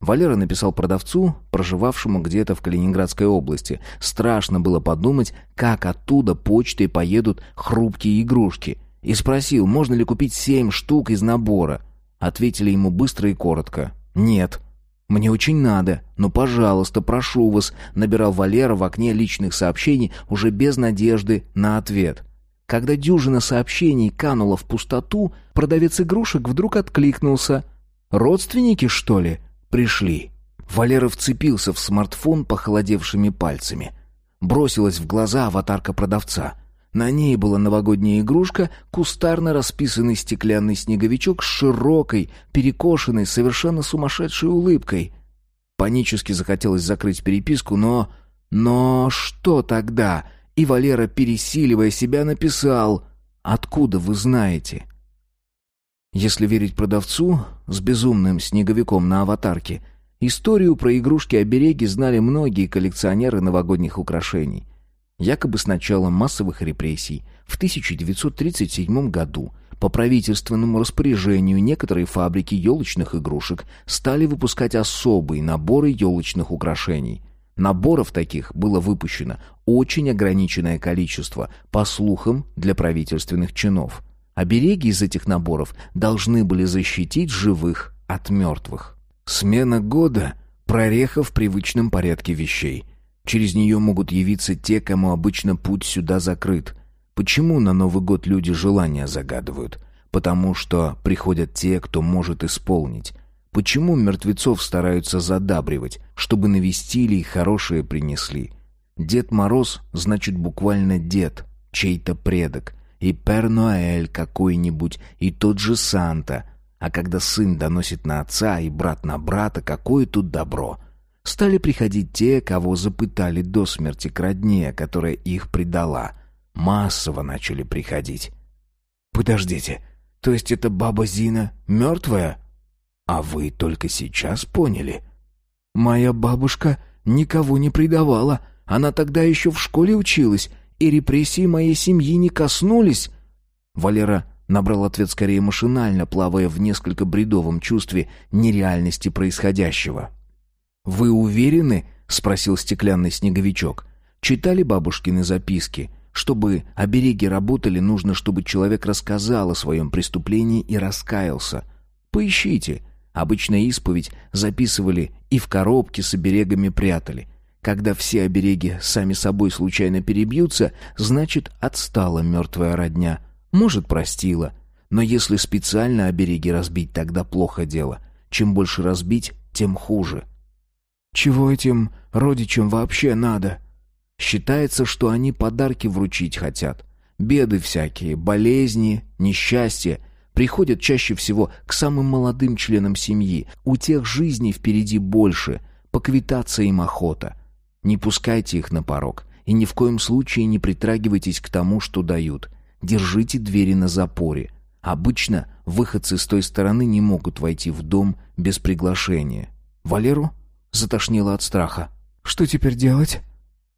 Валера написал продавцу, проживавшему где-то в Калининградской области. Страшно было подумать, как оттуда почтой поедут хрупкие игрушки. И спросил, можно ли купить семь штук из набора. Ответили ему быстро и коротко. «Нет». «Мне очень надо, но, пожалуйста, прошу вас», — набирал Валера в окне личных сообщений уже без надежды на ответ. Когда дюжина сообщений канула в пустоту, продавец игрушек вдруг откликнулся. «Родственники, что ли?» «Пришли». Валера вцепился в смартфон похолодевшими пальцами. Бросилась в глаза аватарка продавца. На ней была новогодняя игрушка, кустарно расписанный стеклянный снеговичок с широкой, перекошенной, совершенно сумасшедшей улыбкой. Панически захотелось закрыть переписку, но... Но что тогда? И Валера, пересиливая себя, написал «Откуда вы знаете?» Если верить продавцу с безумным снеговиком на аватарке, историю про игрушки-обереги знали многие коллекционеры новогодних украшений. Якобы с начала массовых репрессий в 1937 году по правительственному распоряжению некоторые фабрики елочных игрушек стали выпускать особые наборы елочных украшений. Наборов таких было выпущено очень ограниченное количество, по слухам, для правительственных чинов. Обереги из этих наборов должны были защитить живых от мертвых. Смена года – прореха в привычном порядке вещей. Через нее могут явиться те, кому обычно путь сюда закрыт. Почему на Новый год люди желания загадывают? Потому что приходят те, кто может исполнить. Почему мертвецов стараются задабривать, чтобы навестили и хорошее принесли? Дед Мороз значит буквально дед, чей-то предок, и Пер-Ноэль какой-нибудь, и тот же Санта. А когда сын доносит на отца и брат на брата, какое тут добро? Стали приходить те, кого запытали до смерти к родне, которая их предала. Массово начали приходить. «Подождите, то есть эта баба Зина мертвая?» А вы только сейчас поняли? Моя бабушка никого не предавала. Она тогда еще в школе училась, и репрессии моей семьи не коснулись. Валера набрал ответ скорее машинально, плавая в несколько бредовом чувстве нереальности происходящего. «Вы уверены?» — спросил стеклянный снеговичок. «Читали бабушкины записки?» Чтобы обереги работали, нужно, чтобы человек рассказал о своем преступлении и раскаялся. Поищите. Обычно исповедь записывали и в коробке с оберегами прятали. Когда все обереги сами собой случайно перебьются, значит, отстала мертвая родня. Может, простила. Но если специально обереги разбить, тогда плохо дело. Чем больше разбить, тем хуже. Чего этим родичам вообще надо? Считается, что они подарки вручить хотят. Беды всякие, болезни, несчастья — приходят чаще всего к самым молодым членам семьи. У тех жизней впереди больше, поквитаться им охота. Не пускайте их на порог и ни в коем случае не притрагивайтесь к тому, что дают. Держите двери на запоре. Обычно выходцы с той стороны не могут войти в дом без приглашения. Валеру затошнило от страха. «Что теперь делать?»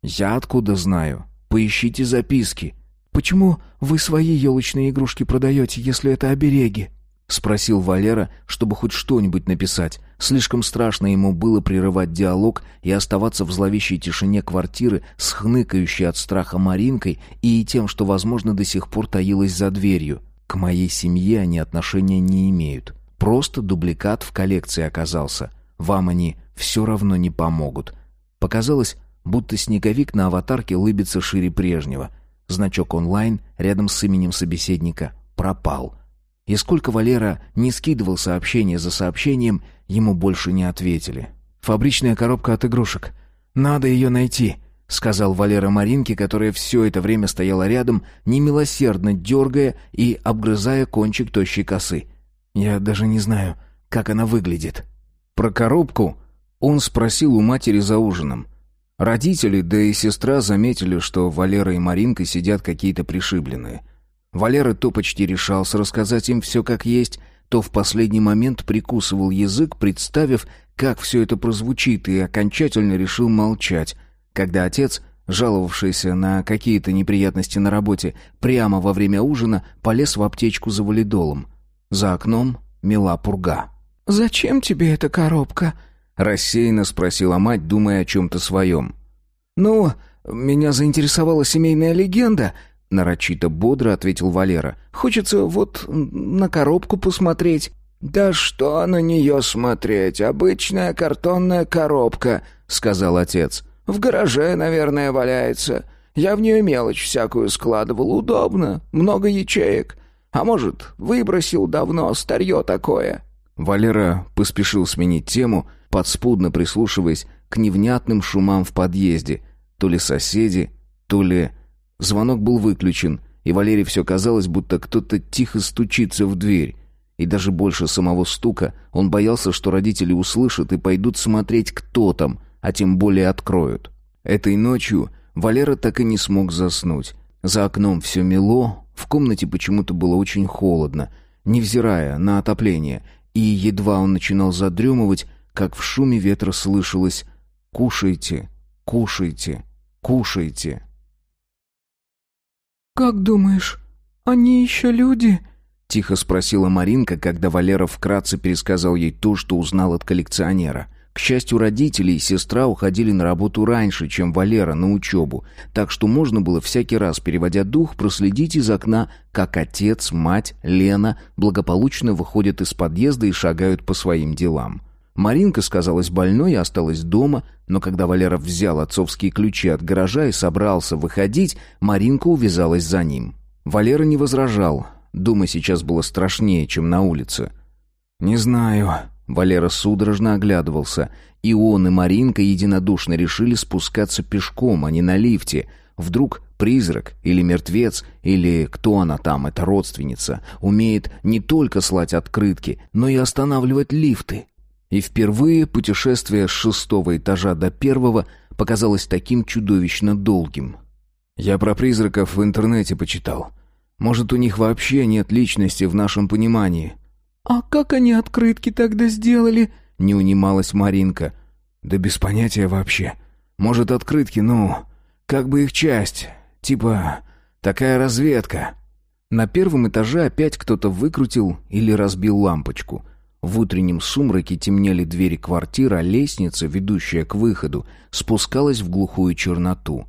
«Я откуда знаю? Поищите записки. «Почему вы свои елочные игрушки продаете, если это обереги?» — спросил Валера, чтобы хоть что-нибудь написать. Слишком страшно ему было прерывать диалог и оставаться в зловещей тишине квартиры с хныкающей от страха Маринкой и тем, что, возможно, до сих пор таилась за дверью. К моей семье они отношения не имеют. Просто дубликат в коллекции оказался. Вам они все равно не помогут. Показалось, будто снеговик на аватарке лыбится шире прежнего — Значок онлайн рядом с именем собеседника пропал. И сколько Валера не скидывал сообщение за сообщением, ему больше не ответили. «Фабричная коробка от игрушек. Надо ее найти», — сказал Валера Маринке, которая все это время стояла рядом, немилосердно дергая и обгрызая кончик тощей косы. «Я даже не знаю, как она выглядит». Про коробку он спросил у матери за ужином. Родители, да и сестра заметили, что Валера и Маринка сидят какие-то пришибленные. Валера то почти решался рассказать им все как есть, то в последний момент прикусывал язык, представив, как все это прозвучит, и окончательно решил молчать, когда отец, жаловавшийся на какие-то неприятности на работе, прямо во время ужина полез в аптечку за валидолом. За окном мела пурга. «Зачем тебе эта коробка?» Рассеянно спросила мать, думая о чем-то своем. «Ну, меня заинтересовала семейная легенда», — нарочито бодро ответил Валера. «Хочется вот на коробку посмотреть». «Да что на нее смотреть? Обычная картонная коробка», — сказал отец. «В гараже, наверное, валяется. Я в нее мелочь всякую складывал. Удобно, много ячеек. А может, выбросил давно старье такое». Валера поспешил сменить тему, подспудно прислушиваясь к невнятным шумам в подъезде. То ли соседи, то ли... Звонок был выключен, и Валере все казалось, будто кто-то тихо стучится в дверь. И даже больше самого стука он боялся, что родители услышат и пойдут смотреть, кто там, а тем более откроют. Этой ночью Валера так и не смог заснуть. За окном все мело, в комнате почему-то было очень холодно, невзирая на отопление, и едва он начинал задремывать, как в шуме ветра слышалось «Кушайте, кушайте, кушайте». «Как думаешь, они еще люди?» — тихо спросила Маринка, когда Валера вкратце пересказал ей то, что узнал от коллекционера. К счастью, родители и сестра уходили на работу раньше, чем Валера на учебу, так что можно было всякий раз, переводя дух, проследить из окна, как отец, мать, Лена благополучно выходят из подъезда и шагают по своим делам. Маринка сказалась больной и осталась дома, но когда Валера взял отцовские ключи от гаража и собрался выходить, Маринка увязалась за ним. Валера не возражал. Дома сейчас было страшнее, чем на улице. «Не знаю», Валера судорожно оглядывался. И он, и Маринка единодушно решили спускаться пешком, а не на лифте. Вдруг призрак или мертвец, или кто она там, эта родственница, умеет не только слать открытки, но и останавливать лифты. И впервые путешествие с шестого этажа до первого показалось таким чудовищно долгим. Я про призраков в интернете почитал. Может, у них вообще нет личности в нашем понимании. «А как они открытки тогда сделали?» — не унималась Маринка. «Да без понятия вообще. Может, открытки, ну, как бы их часть. Типа, такая разведка». На первом этаже опять кто-то выкрутил или разбил лампочку. В утреннем сумраке темнели двери квартир, а лестница, ведущая к выходу, спускалась в глухую черноту.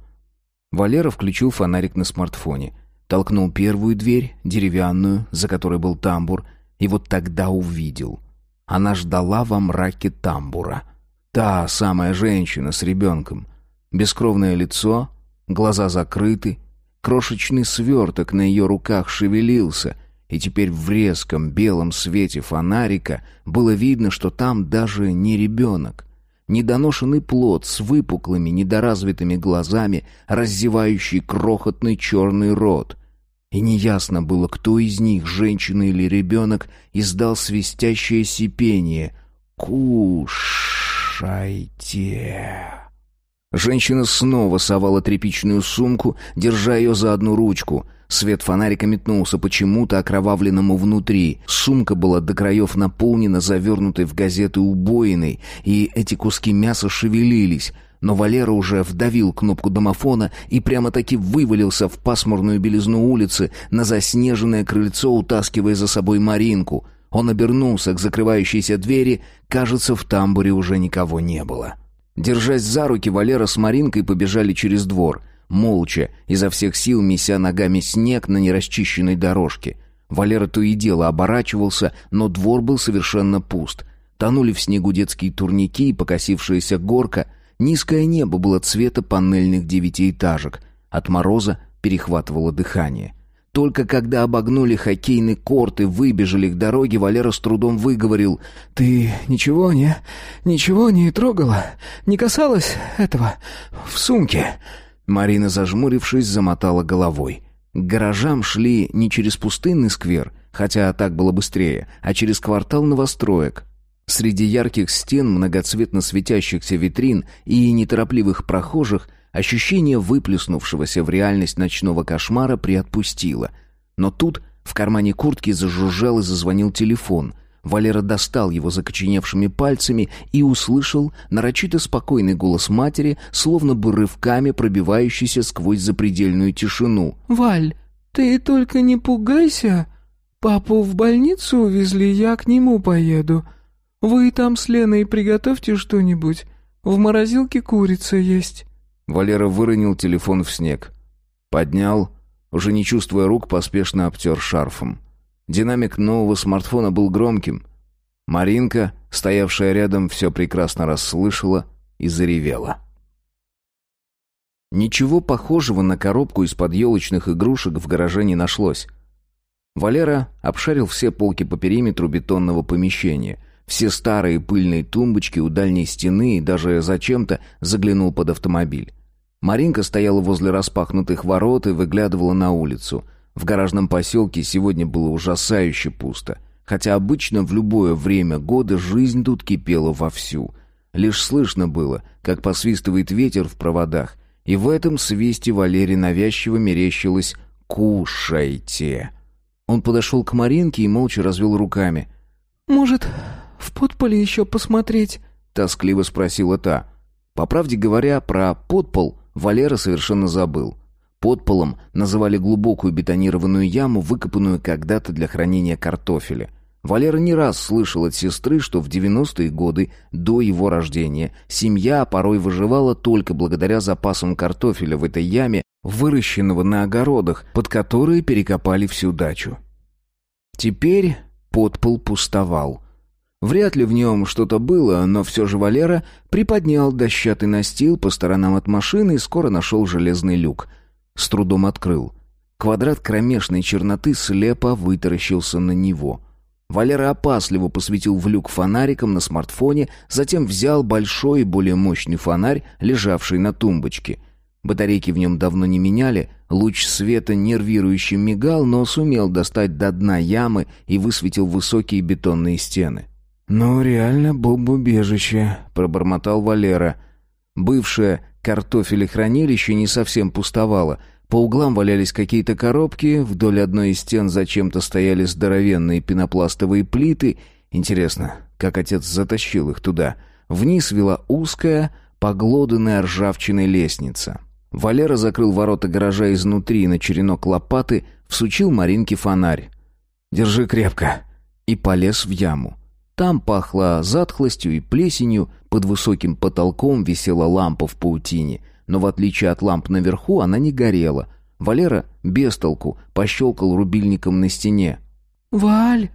Валера включил фонарик на смартфоне. Толкнул первую дверь, деревянную, за которой был тамбур, и вот тогда увидел. Она ждала во мраке тамбура. Та самая женщина с ребенком. Бескровное лицо, глаза закрыты, крошечный сверток на ее руках шевелился, и теперь в резком белом свете фонарика было видно, что там даже не ребенок. Недоношенный плод с выпуклыми, недоразвитыми глазами, раззевающий крохотный черный рот — и неясно было, кто из них, женщина или ребенок, издал свистящее сипение «Кушайте». Женщина снова совала тряпичную сумку, держа ее за одну ручку. Свет фонарика метнулся почему-то окровавленному внутри. Сумка была до краев наполнена завернутой в газеты убоиной, и эти куски мяса шевелились — но Валера уже вдавил кнопку домофона и прямо-таки вывалился в пасмурную белизну улицы на заснеженное крыльцо, утаскивая за собой Маринку. Он обернулся к закрывающейся двери, кажется, в тамбуре уже никого не было. Держась за руки, Валера с Маринкой побежали через двор, молча, изо всех сил меся ногами снег на нерасчищенной дорожке. Валера то и дело оборачивался, но двор был совершенно пуст. Тонули в снегу детские турники и покосившаяся горка — Низкое небо было цвета панельных девятиэтажек. От мороза перехватывало дыхание. Только когда обогнули хоккейный корт и выбежали к дороге, Валера с трудом выговорил. «Ты ничего не... ничего не трогала? Не касалась этого в сумке?» Марина, зажмурившись, замотала головой. К гаражам шли не через пустынный сквер, хотя так было быстрее, а через квартал новостроек, Среди ярких стен, многоцветно светящихся витрин и неторопливых прохожих ощущение выплеснувшегося в реальность ночного кошмара приотпустило. Но тут в кармане куртки зажужжал и зазвонил телефон. Валера достал его закоченевшими пальцами и услышал нарочито спокойный голос матери, словно бы рывками пробивающийся сквозь запредельную тишину. «Валь, ты только не пугайся. Папу в больницу увезли, я к нему поеду. «Вы там с Леной приготовьте что-нибудь. В морозилке курица есть». Валера выронил телефон в снег. Поднял, уже не чувствуя рук, поспешно обтер шарфом. Динамик нового смартфона был громким. Маринка, стоявшая рядом, все прекрасно расслышала и заревела. Ничего похожего на коробку из-под елочных игрушек в гараже не нашлось. Валера обшарил все полки по периметру бетонного помещения, все старые пыльные тумбочки у дальней стены и даже зачем-то заглянул под автомобиль. Маринка стояла возле распахнутых ворот и выглядывала на улицу. В гаражном поселке сегодня было ужасающе пусто, хотя обычно в любое время года жизнь тут кипела вовсю. Лишь слышно было, как посвистывает ветер в проводах, и в этом свисте Валере навязчиво мерещилось «Кушайте». Он подошел к Маринке и молча развел руками. «Может, в подполе еще посмотреть?» — тоскливо спросила та. По правде говоря, про подпол Валера совершенно забыл. Подполом называли глубокую бетонированную яму, выкопанную когда-то для хранения картофеля. Валера не раз слышал от сестры, что в 90-е годы до его рождения семья порой выживала только благодаря запасам картофеля в этой яме, выращенного на огородах, под которые перекопали всю дачу. Теперь подпол пустовал. Вряд ли в нем что-то было, но все же Валера приподнял дощатый настил по сторонам от машины и скоро нашел железный люк. С трудом открыл. Квадрат кромешной черноты слепо вытаращился на него — Валера опасливо посветил в люк фонариком на смартфоне, затем взял большой и более мощный фонарь, лежавший на тумбочке. Батарейки в нем давно не меняли, луч света нервирующе мигал, но сумел достать до дна ямы и высветил высокие бетонные стены. «Ну, реально бомбоубежище», — пробормотал Валера. Бывшее картофелехранилище не совсем пустовало — по углам валялись какие-то коробки, вдоль одной из стен зачем-то стояли здоровенные пенопластовые плиты. Интересно, как отец затащил их туда. Вниз вела узкая, поглоданная ржавчиной лестница. Валера закрыл ворота гаража изнутри на черенок лопаты, всучил Маринке фонарь. «Держи крепко!» И полез в яму. Там пахло затхлостью и плесенью, под высоким потолком висела лампа в паутине — но в отличие от ламп наверху она не горела. Валера, без толку, пощелкал рубильником на стене. «Валь!»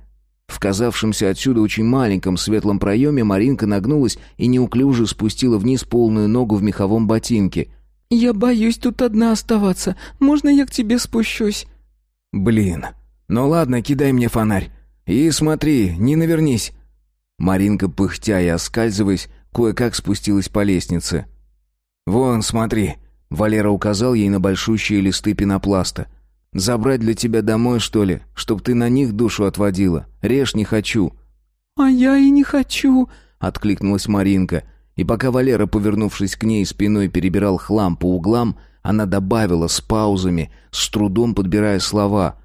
В казавшемся отсюда очень маленьком светлом проеме Маринка нагнулась и неуклюже спустила вниз полную ногу в меховом ботинке. «Я боюсь тут одна оставаться. Можно я к тебе спущусь?» «Блин. Ну ладно, кидай мне фонарь. И смотри, не навернись». Маринка, пыхтя и оскальзываясь, кое-как спустилась по лестнице. «Вон, смотри». Валера указал ей на большущие листы пенопласта. «Забрать для тебя домой, что ли? Чтоб ты на них душу отводила. Режь не хочу». «А я и не хочу», — откликнулась Маринка. И пока Валера, повернувшись к ней спиной, перебирал хлам по углам, она добавила с паузами, с трудом подбирая слова.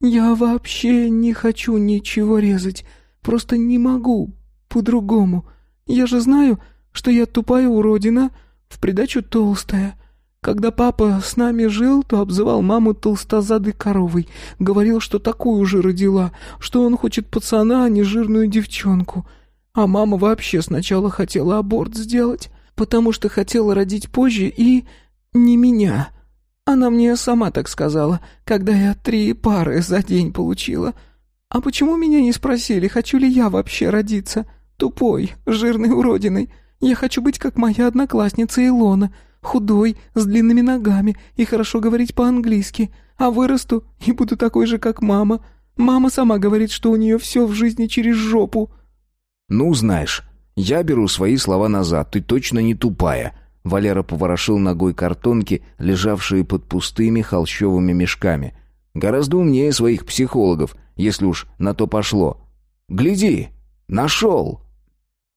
«Я вообще не хочу ничего резать. Просто не могу по-другому. Я же знаю, что я тупая уродина, в придачу толстая. Когда папа с нами жил, то обзывал маму толстозадой коровой. Говорил, что такую же родила, что он хочет пацана, а не жирную девчонку. А мама вообще сначала хотела аборт сделать, потому что хотела родить позже и... не меня. Она мне сама так сказала, когда я три пары за день получила. А почему меня не спросили, хочу ли я вообще родиться? Тупой, жирной уродиной. Я хочу быть как моя одноклассница Илона, худой, с длинными ногами и хорошо говорить по-английски. А вырасту и буду такой же, как мама. Мама сама говорит, что у нее все в жизни через жопу». «Ну, знаешь, я беру свои слова назад, ты точно не тупая». Валера поворошил ногой картонки, лежавшие под пустыми холщовыми мешками. «Гораздо умнее своих психологов, если уж на то пошло. Гляди, нашел!»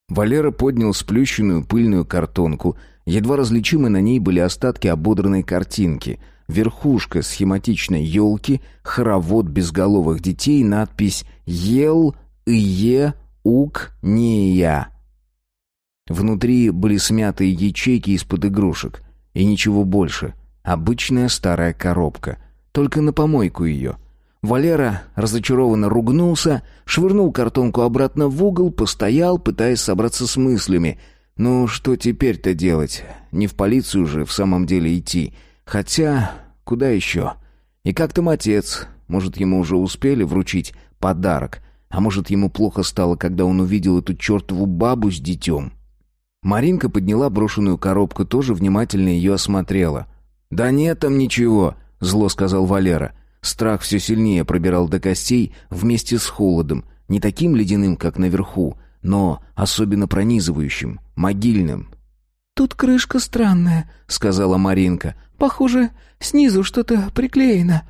Валера поднял сплющенную пыльную картонку. Едва различимы на ней были остатки ободранной картинки. Верхушка схематичной елки, хоровод безголовых детей, надпись «Ел, Ие, Ук, Нея». Внутри были смятые ячейки из-под игрушек. И ничего больше. Обычная старая коробка. Только на помойку ее. Валера разочарованно ругнулся, швырнул картонку обратно в угол, постоял, пытаясь собраться с мыслями. Ну, что теперь-то делать? Не в полицию же в самом деле идти. Хотя, куда еще? И как там отец? Может, ему уже успели вручить подарок? А может, ему плохо стало, когда он увидел эту чертову бабу с детем? Маринка подняла брошенную коробку, тоже внимательно ее осмотрела. «Да нет там ничего», — зло сказал Валера. Страх все сильнее пробирал до костей вместе с холодом, не таким ледяным, как наверху, но особенно пронизывающим, могильным. «Тут крышка странная», — сказала Маринка. «Похоже, снизу что-то приклеено».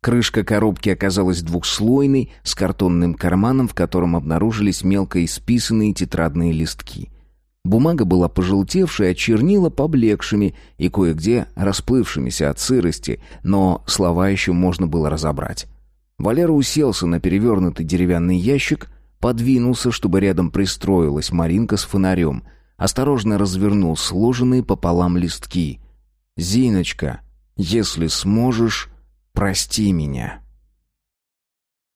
Крышка коробки оказалась двухслойной, с картонным карманом, в котором обнаружились мелко исписанные тетрадные листки. Бумага была пожелтевшей, а чернила поблекшими и кое-где расплывшимися от сырости, но слова еще можно было разобрать. Валера уселся на перевернутый деревянный ящик, подвинулся, чтобы рядом пристроилась Маринка с фонарем, осторожно развернул сложенные пополам листки. «Зиночка, если сможешь, прости меня».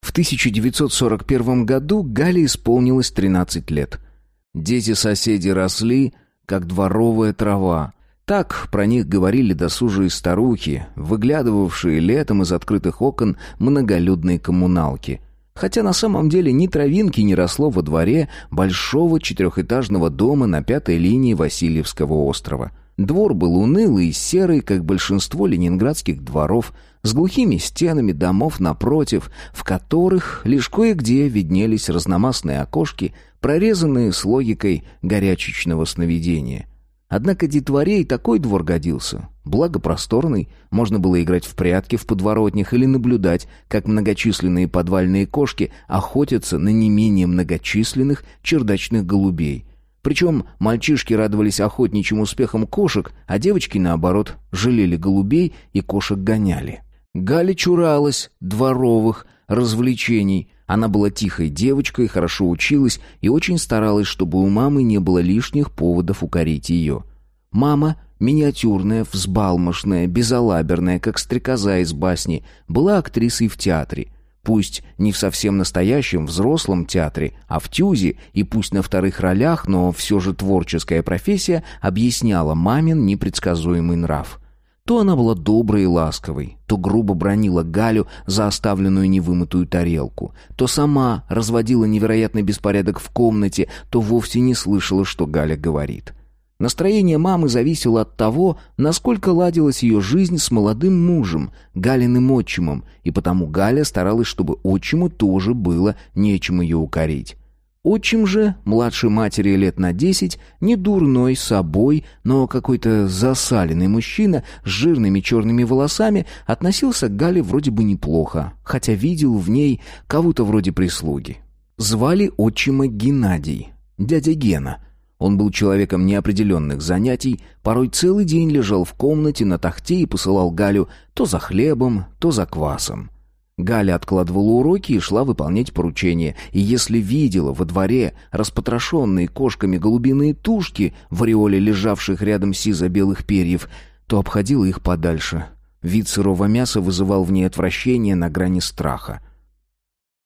В 1941 году Гале исполнилось 13 лет – Дети соседей росли, как дворовая трава. Так про них говорили досужие старухи, выглядывавшие летом из открытых окон многолюдной коммуналки. Хотя на самом деле ни травинки не росло во дворе большого четырехэтажного дома на пятой линии Васильевского острова. Двор был унылый и серый, как большинство ленинградских дворов, с глухими стенами домов напротив, в которых лишь кое-где виднелись разномастные окошки, прорезанные с логикой горячечного сновидения. Однако детворе такой двор годился. Благо просторный, можно было играть в прятки в подворотнях или наблюдать, как многочисленные подвальные кошки охотятся на не менее многочисленных чердачных голубей. Причем мальчишки радовались охотничьим успехам кошек, а девочки, наоборот, жалели голубей и кошек гоняли. Галя чуралась дворовых развлечений. Она была тихой девочкой, хорошо училась и очень старалась, чтобы у мамы не было лишних поводов укорить ее. Мама, миниатюрная, взбалмошная, безалаберная, как стрекоза из басни, была актрисой в театре. Пусть не в совсем настоящем взрослом театре, а в тюзе, и пусть на вторых ролях, но все же творческая профессия объясняла мамин непредсказуемый нрав. То она была доброй и ласковой, то грубо бронила Галю за оставленную невымытую тарелку, то сама разводила невероятный беспорядок в комнате, то вовсе не слышала, что Галя говорит. Настроение мамы зависело от того, насколько ладилась ее жизнь с молодым мужем, Галиным отчимом, и потому Галя старалась, чтобы отчиму тоже было нечем ее укорить. Отчим же, младше матери лет на десять, не дурной собой, но какой-то засаленный мужчина с жирными черными волосами относился к Гале вроде бы неплохо, хотя видел в ней кого-то вроде прислуги. Звали отчима Геннадий, дядя Гена. Он был человеком неопределенных занятий, порой целый день лежал в комнате на тахте и посылал Галю то за хлебом, то за квасом. Галя откладывала уроки и шла выполнять поручения, и если видела во дворе распотрошенные кошками голубиные тушки в ореоле лежавших рядом сизо-белых перьев, то обходила их подальше. Вид сырого мяса вызывал в ней отвращение на грани страха.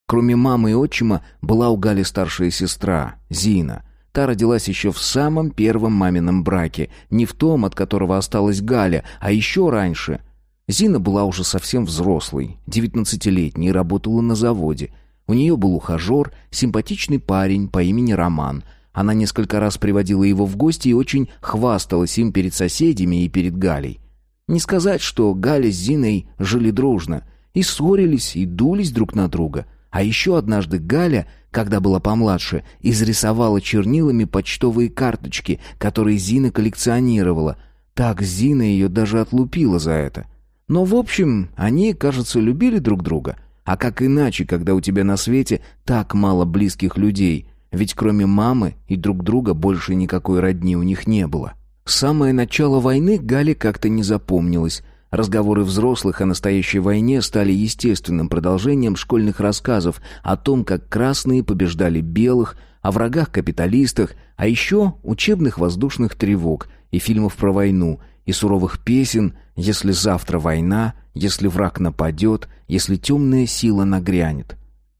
Кроме мамы и отчима была у Гали старшая сестра, Зина. Та родилась еще в самом первом мамином браке, не в том, от которого осталась Галя, а еще раньше, Зина была уже совсем взрослой, девятнадцатилетней, работала на заводе. У нее был ухажер, симпатичный парень по имени Роман. Она несколько раз приводила его в гости и очень хвасталась им перед соседями и перед Галей. Не сказать, что Галя с Зиной жили дружно. И ссорились, и дулись друг на друга. А еще однажды Галя, когда была помладше, изрисовала чернилами почтовые карточки, которые Зина коллекционировала. Так Зина ее даже отлупила за это. Но, в общем, они, кажется, любили друг друга. А как иначе, когда у тебя на свете так мало близких людей? Ведь кроме мамы и друг друга больше никакой родни у них не было. Самое начало войны Гале как-то не запомнилось. Разговоры взрослых о настоящей войне стали естественным продолжением школьных рассказов о том, как красные побеждали белых, о врагах-капиталистах, а еще учебных воздушных тревог и фильмов про войну – и суровых песен «Если завтра война», «Если враг нападет», «Если темная сила нагрянет».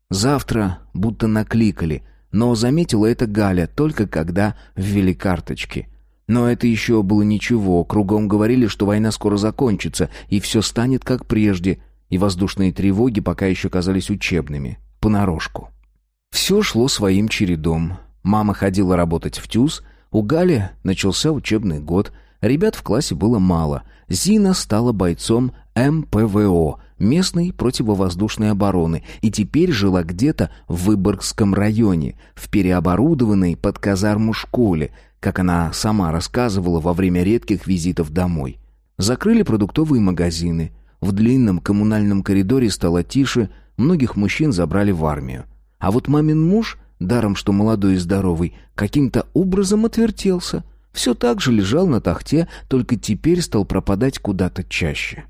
Завтра будто накликали, но заметила это Галя только когда ввели карточки. Но это еще было ничего, кругом говорили, что война скоро закончится, и все станет как прежде, и воздушные тревоги пока еще казались учебными, понарошку. Все шло своим чередом. Мама ходила работать в ТЮЗ, у Гали начался учебный год, ребят в классе было мало. Зина стала бойцом МПВО, местной противовоздушной обороны, и теперь жила где-то в Выборгском районе, в переоборудованной под казарму школе, как она сама рассказывала во время редких визитов домой. Закрыли продуктовые магазины. В длинном коммунальном коридоре стало тише, многих мужчин забрали в армию. А вот мамин муж, даром что молодой и здоровый, каким-то образом отвертелся. Все так же лежал на тахте, только теперь стал пропадать куда-то чаще.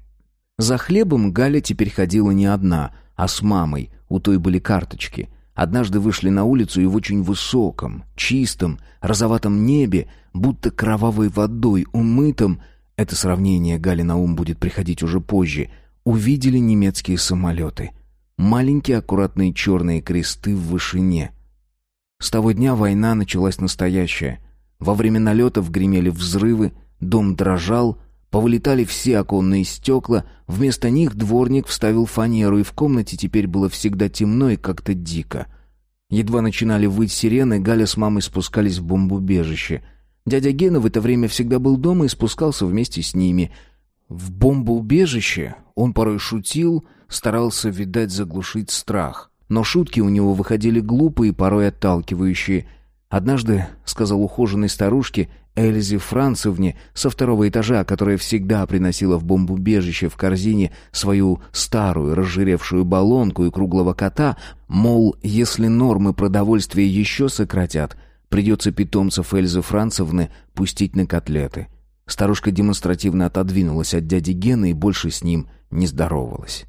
За хлебом Галя теперь ходила не одна, а с мамой, у той были карточки. Однажды вышли на улицу и в очень высоком, чистом, розоватом небе, будто кровавой водой умытом, это сравнение Гали на ум будет приходить уже позже, увидели немецкие самолеты. Маленькие аккуратные черные кресты в вышине. С того дня война началась настоящая. Во время налетов гремели взрывы, дом дрожал, повылетали все оконные стекла, вместо них дворник вставил фанеру, и в комнате теперь было всегда темно и как-то дико. Едва начинали выть сирены, Галя с мамой спускались в бомбоубежище. Дядя Гена в это время всегда был дома и спускался вместе с ними. В бомбоубежище он порой шутил, старался, видать, заглушить страх. Но шутки у него выходили глупые, порой отталкивающие. Однажды, сказал ухоженной старушке Эльзе Францевне со второго этажа, которая всегда приносила в бомбоубежище в корзине свою старую разжиревшую баллонку и круглого кота, мол, если нормы продовольствия еще сократят, придется питомцев Эльзы Францевны пустить на котлеты. Старушка демонстративно отодвинулась от дяди Гена и больше с ним не здоровалась.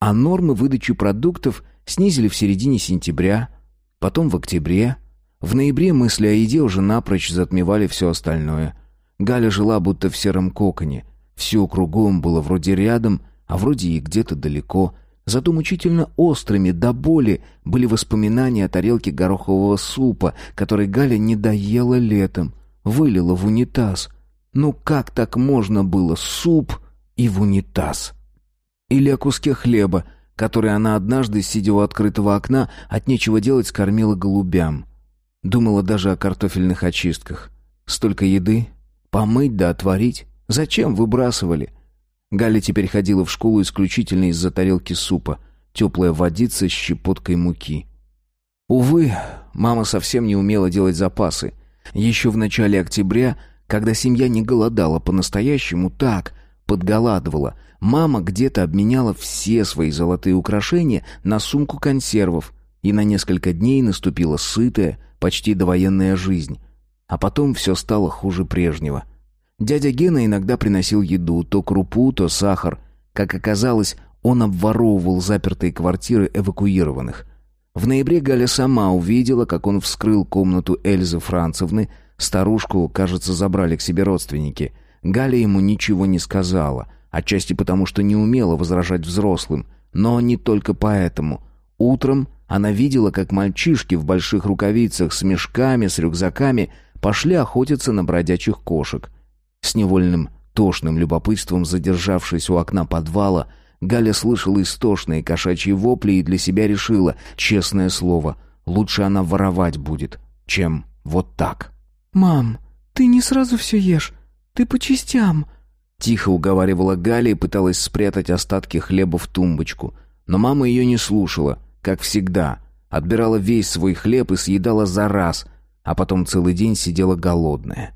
А нормы выдачи продуктов снизили в середине сентября, потом в октябре. В ноябре мысли о еде уже напрочь затмевали все остальное. Галя жила будто в сером коконе. Все кругом было вроде рядом, а вроде и где-то далеко. Зато мучительно острыми до боли были воспоминания о тарелке горохового супа, который Галя не доела летом, вылила в унитаз. Ну как так можно было суп и в унитаз? Или о куске хлеба, который она однажды, сидя у открытого окна, от нечего делать скормила голубям. Думала даже о картофельных очистках. Столько еды. Помыть да отварить. Зачем выбрасывали? Галя теперь ходила в школу исключительно из-за тарелки супа. Теплая водица с щепоткой муки. Увы, мама совсем не умела делать запасы. Еще в начале октября, когда семья не голодала по-настоящему, так, подголадывала, мама где-то обменяла все свои золотые украшения на сумку консервов, и на несколько дней наступила сытая, почти довоенная жизнь. А потом все стало хуже прежнего. Дядя Гена иногда приносил еду, то крупу, то сахар. Как оказалось, он обворовывал запертые квартиры эвакуированных. В ноябре Галя сама увидела, как он вскрыл комнату Эльзы Францевны. Старушку, кажется, забрали к себе родственники. Галя ему ничего не сказала, отчасти потому, что не умела возражать взрослым, но не только поэтому. Утром она видела, как мальчишки в больших рукавицах с мешками, с рюкзаками пошли охотиться на бродячих кошек. С невольным тошным любопытством задержавшись у окна подвала, Галя слышала истошные кошачьи вопли и для себя решила, честное слово, лучше она воровать будет, чем вот так. «Мам, ты не сразу все ешь, ты по частям», Тихо уговаривала Галя и пыталась спрятать остатки хлеба в тумбочку. Но мама ее не слушала как всегда, отбирала весь свой хлеб и съедала за раз, а потом целый день сидела голодная.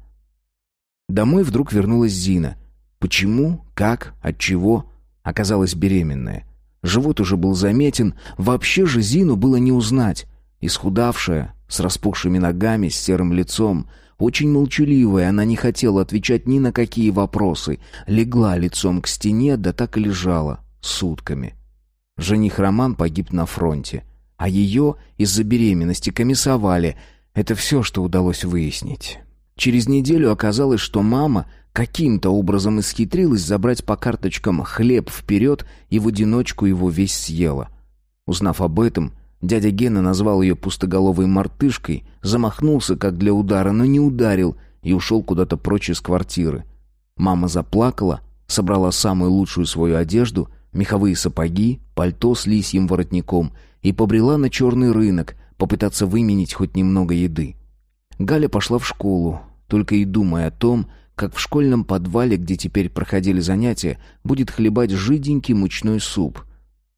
Домой вдруг вернулась Зина. Почему, как, от чего? Оказалась беременная. Живот уже был заметен, вообще же Зину было не узнать. Исхудавшая, с распухшими ногами, с серым лицом, очень молчаливая, она не хотела отвечать ни на какие вопросы, легла лицом к стене, да так и лежала, сутками. Жених Роман погиб на фронте, а ее из-за беременности комиссовали. Это все, что удалось выяснить. Через неделю оказалось, что мама каким-то образом исхитрилась забрать по карточкам хлеб вперед и в одиночку его весь съела. Узнав об этом, дядя Гена назвал ее пустоголовой мартышкой, замахнулся как для удара, но не ударил и ушел куда-то прочь из квартиры. Мама заплакала, собрала самую лучшую свою одежду — меховые сапоги, пальто с лисьим воротником и побрела на черный рынок, попытаться выменить хоть немного еды. Галя пошла в школу, только и думая о том, как в школьном подвале, где теперь проходили занятия, будет хлебать жиденький мучной суп.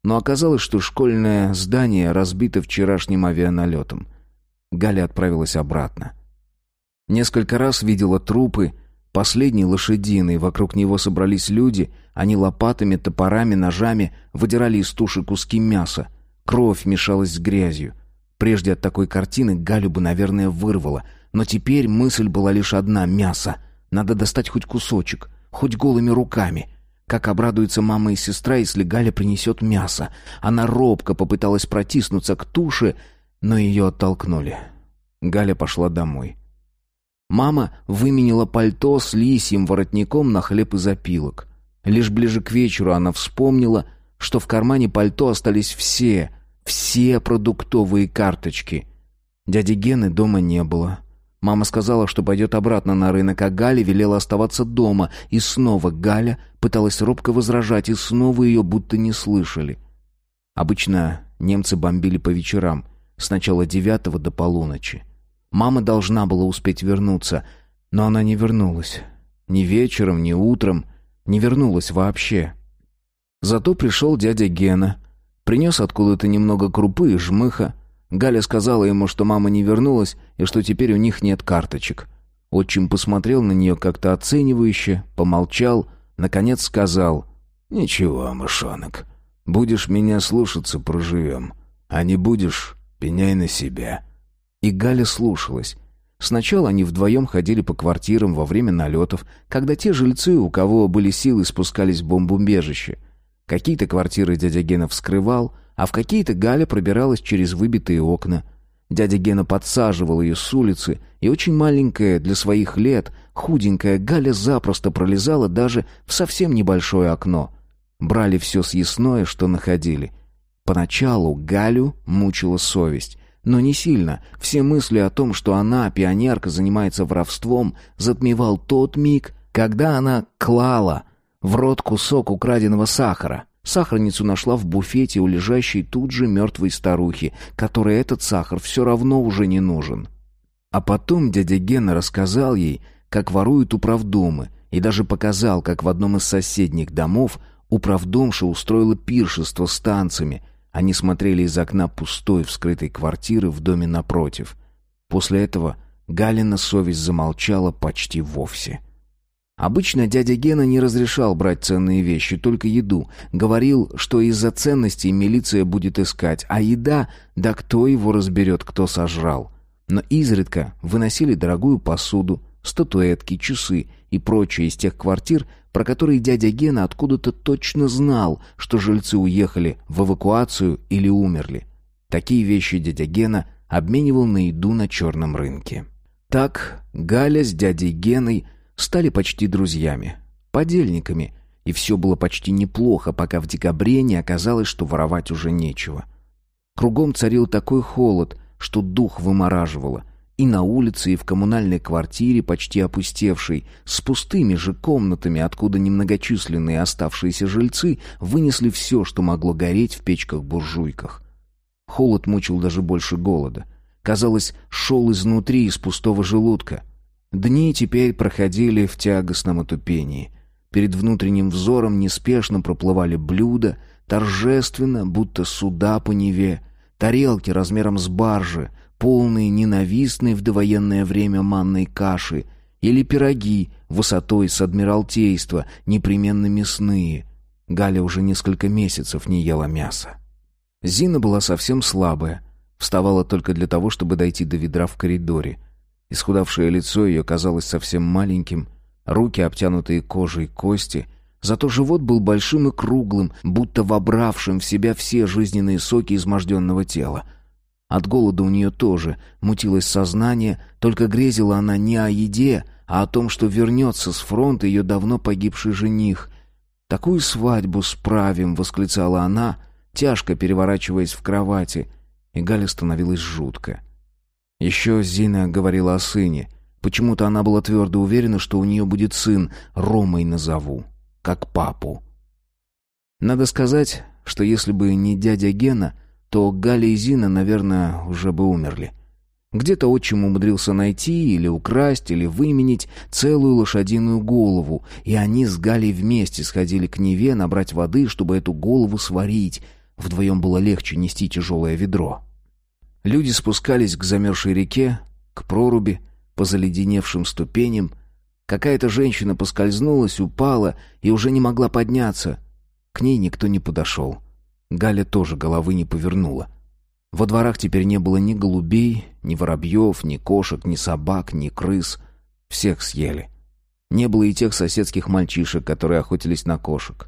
Но оказалось, что школьное здание разбито вчерашним авианалетом. Галя отправилась обратно. Несколько раз видела трупы, последний лошадиный, вокруг него собрались люди, они лопатами, топорами, ножами выдирали из туши куски мяса. Кровь мешалась с грязью. Прежде от такой картины Галю бы, наверное, вырвало, но теперь мысль была лишь одна — мясо. Надо достать хоть кусочек, хоть голыми руками. Как обрадуется мама и сестра, если Галя принесет мясо. Она робко попыталась протиснуться к туше, но ее оттолкнули. Галя пошла домой. Мама выменила пальто с лисьим воротником на хлеб из опилок. Лишь ближе к вечеру она вспомнила, что в кармане пальто остались все, все продуктовые карточки. Дяди Гены дома не было. Мама сказала, что пойдет обратно на рынок, а Галя велела оставаться дома. И снова Галя пыталась робко возражать, и снова ее будто не слышали. Обычно немцы бомбили по вечерам, с начала девятого до полуночи. Мама должна была успеть вернуться, но она не вернулась. Ни вечером, ни утром. Не вернулась вообще. Зато пришел дядя Гена. Принес откуда-то немного крупы и жмыха. Галя сказала ему, что мама не вернулась и что теперь у них нет карточек. Отчим посмотрел на нее как-то оценивающе, помолчал, наконец сказал «Ничего, мышонок, будешь меня слушаться, проживем, а не будешь, пеняй на себя». И Галя слушалась. Сначала они вдвоем ходили по квартирам во время налетов, когда те жильцы, у кого были силы, спускались в бомбоубежище. Какие-то квартиры дядя Гена вскрывал, а в какие-то Галя пробиралась через выбитые окна. Дядя Гена подсаживал ее с улицы, и очень маленькая для своих лет, худенькая Галя запросто пролезала даже в совсем небольшое окно. Брали все съестное, что находили. Поначалу Галю мучила совесть. Но не сильно. Все мысли о том, что она, пионерка, занимается воровством, затмевал тот миг, когда она клала в рот кусок украденного сахара. Сахарницу нашла в буфете у лежащей тут же мертвой старухи, которой этот сахар все равно уже не нужен. А потом дядя Гена рассказал ей, как воруют управдомы, и даже показал, как в одном из соседних домов управдомша устроила пиршество с танцами. Они смотрели из окна пустой вскрытой квартиры в доме напротив. После этого Галина совесть замолчала почти вовсе. — Обычно дядя Гена не разрешал брать ценные вещи, только еду. Говорил, что из-за ценностей милиция будет искать, а еда, да кто его разберет, кто сожрал. Но изредка выносили дорогую посуду, статуэтки, часы и прочее из тех квартир, про которые дядя Гена откуда-то точно знал, что жильцы уехали в эвакуацию или умерли. Такие вещи дядя Гена обменивал на еду на черном рынке. Так Галя с дядей Геной стали почти друзьями, подельниками, и все было почти неплохо, пока в декабре не оказалось, что воровать уже нечего. Кругом царил такой холод, что дух вымораживало. И на улице, и в коммунальной квартире, почти опустевшей, с пустыми же комнатами, откуда немногочисленные оставшиеся жильцы вынесли все, что могло гореть в печках-буржуйках. Холод мучил даже больше голода. Казалось, шел изнутри, из пустого желудка — Дни теперь проходили в тягостном отупении. Перед внутренним взором неспешно проплывали блюда, торжественно, будто суда по Неве, тарелки размером с баржи, полные ненавистной в довоенное время манной каши, или пироги высотой с адмиралтейства, непременно мясные. Галя уже несколько месяцев не ела мяса. Зина была совсем слабая, вставала только для того, чтобы дойти до ведра в коридоре — Исхудавшее лицо ее казалось совсем маленьким, руки, обтянутые кожей кости, зато живот был большим и круглым, будто вобравшим в себя все жизненные соки изможденного тела. От голода у нее тоже мутилось сознание, только грезила она не о еде, а о том, что вернется с фронта ее давно погибший жених. «Такую свадьбу справим!» — восклицала она, тяжко переворачиваясь в кровати, и Галя становилась жутко. — еще Зина говорила о сыне. Почему-то она была твердо уверена, что у нее будет сын, Ромой назову, как папу. Надо сказать, что если бы не дядя Гена, то Галя и Зина, наверное, уже бы умерли. Где-то отчим умудрился найти или украсть, или выменить целую лошадиную голову, и они с Галей вместе сходили к Неве набрать воды, чтобы эту голову сварить. Вдвоем было легче нести тяжелое ведро. Люди спускались к замерзшей реке, к проруби, по заледеневшим ступеням. Какая-то женщина поскользнулась, упала и уже не могла подняться. К ней никто не подошел. Галя тоже головы не повернула. Во дворах теперь не было ни голубей, ни воробьев, ни кошек, ни собак, ни крыс. Всех съели. Не было и тех соседских мальчишек, которые охотились на кошек.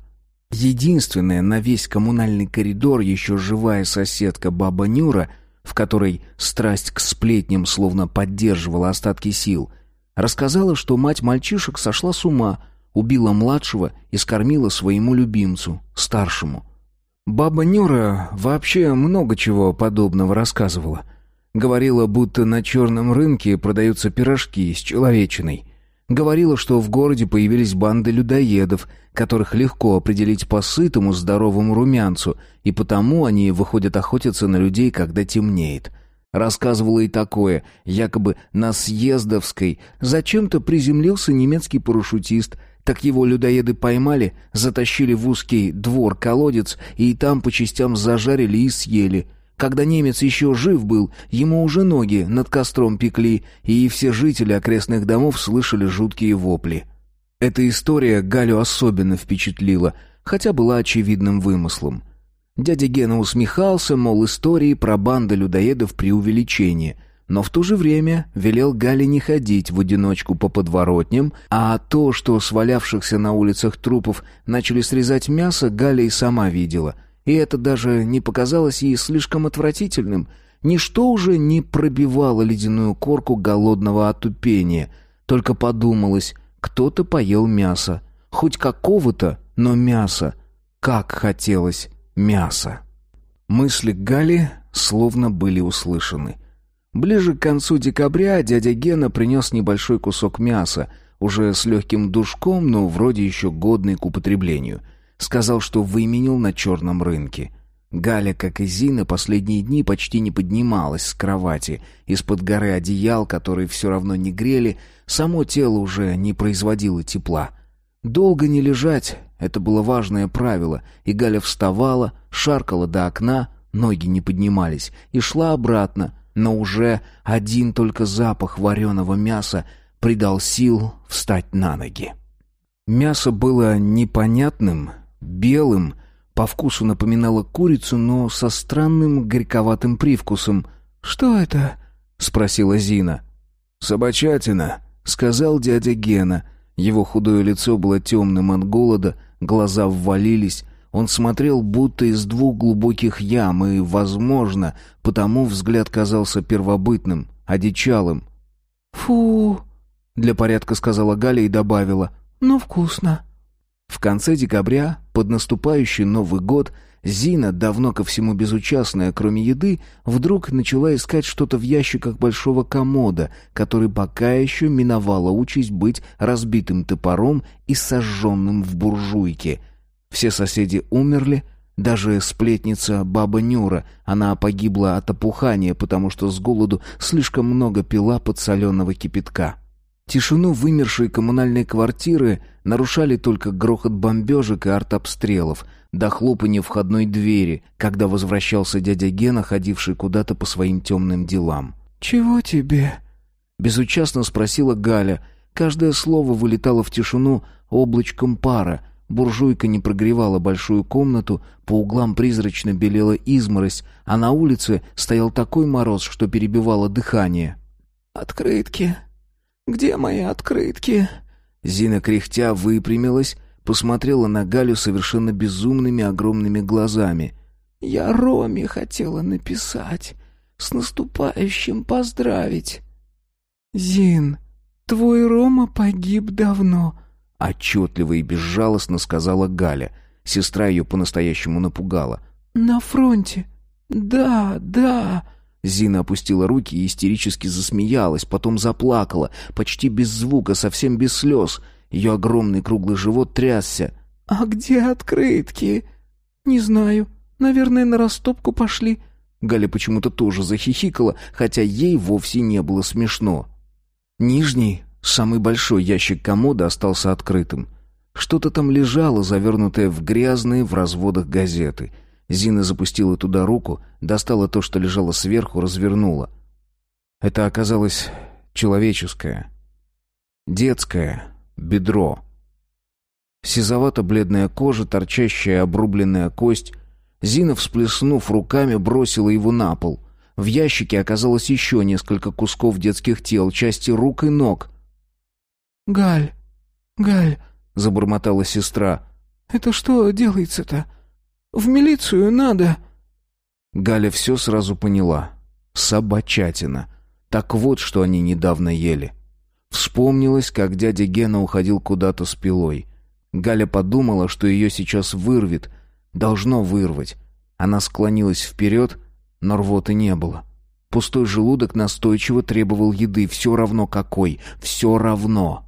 Единственная на весь коммунальный коридор еще живая соседка баба Нюра, в которой страсть к сплетням словно поддерживала остатки сил, рассказала, что мать мальчишек сошла с ума, убила младшего и скормила своему любимцу, старшему – Баба Нюра вообще много чего подобного рассказывала. Говорила, будто на черном рынке продаются пирожки с человечиной. Говорила, что в городе появились банды людоедов, которых легко определить по сытому здоровому румянцу, и потому они выходят охотиться на людей, когда темнеет. Рассказывала и такое, якобы на Съездовской зачем-то приземлился немецкий парашютист – так его людоеды поймали, затащили в узкий двор-колодец и там по частям зажарили и съели. Когда немец еще жив был, ему уже ноги над костром пекли, и все жители окрестных домов слышали жуткие вопли. Эта история Галю особенно впечатлила, хотя была очевидным вымыслом. Дядя Гена усмехался, мол, истории про банды людоедов преувеличение — но в то же время велел Гале не ходить в одиночку по подворотням, а то, что свалявшихся на улицах трупов начали срезать мясо, Галя и сама видела. И это даже не показалось ей слишком отвратительным. Ничто уже не пробивало ледяную корку голодного отупения. Только подумалось, кто-то поел мясо. Хоть какого-то, но мясо. Как хотелось мяса. Мысли Гали словно были услышаны. Ближе к концу декабря дядя Гена принес небольшой кусок мяса, уже с легким душком, но вроде еще годный к употреблению. Сказал, что выменил на черном рынке. Галя, как и Зина, последние дни почти не поднималась с кровати. Из-под горы одеял, которые все равно не грели, само тело уже не производило тепла. Долго не лежать — это было важное правило, и Галя вставала, шаркала до окна, ноги не поднимались, и шла обратно — но уже один только запах вареного мяса придал сил встать на ноги. Мясо было непонятным, белым, по вкусу напоминало курицу, но со странным горьковатым привкусом. «Что это?» — спросила Зина. «Собачатина», — сказал дядя Гена. Его худое лицо было темным от голода, глаза ввалились, он смотрел будто из двух глубоких ям, и, возможно, потому взгляд казался первобытным, одичалым. «Фу!» — для порядка сказала Галя и добавила. «Ну, вкусно». В конце декабря, под наступающий Новый год, Зина, давно ко всему безучастная, кроме еды, вдруг начала искать что-то в ящиках большого комода, который пока еще миновала участь быть разбитым топором и сожженным в буржуйке — все соседи умерли, даже сплетница баба Нюра, она погибла от опухания, потому что с голоду слишком много пила подсоленного кипятка. Тишину вымершей коммунальной квартиры нарушали только грохот бомбежек и артобстрелов, до хлопанья входной двери, когда возвращался дядя Гена, ходивший куда-то по своим темным делам. «Чего тебе?» Безучастно спросила Галя. Каждое слово вылетало в тишину облачком пара — Буржуйка не прогревала большую комнату, по углам призрачно белела изморозь, а на улице стоял такой мороз, что перебивало дыхание. «Открытки! Где мои открытки?» Зина кряхтя выпрямилась, посмотрела на Галю совершенно безумными огромными глазами. «Я Роме хотела написать, с наступающим поздравить». «Зин, твой Рома погиб давно», Отчетливо и безжалостно сказала Галя. Сестра ее по-настоящему напугала. «На фронте. Да, да». Зина опустила руки и истерически засмеялась, потом заплакала, почти без звука, совсем без слез. Ее огромный круглый живот трясся. «А где открытки?» «Не знаю. Наверное, на растопку пошли. Галя почему-то тоже захихикала, хотя ей вовсе не было смешно. Нижний, самый большой ящик комода остался открытым. Что-то там лежало, завернутое в грязные в разводах газеты. Зина запустила туда руку, достала то, что лежало сверху, развернула. Это оказалось человеческое, детское бедро. Сизовато-бледная кожа, торчащая обрубленная кость. Зина, всплеснув руками, бросила его на пол. В ящике оказалось еще несколько кусков детских тел, части рук и ног. «Галь, Галь», — забормотала сестра. «Это что делается-то? В милицию надо». Галя все сразу поняла. Собачатина. Так вот, что они недавно ели. Вспомнилось, как дядя Гена уходил куда-то с пилой. Галя подумала, что ее сейчас вырвет. Должно вырвать. Она склонилась вперед, но рвоты не было. Пустой желудок настойчиво требовал еды, все равно какой, все равно.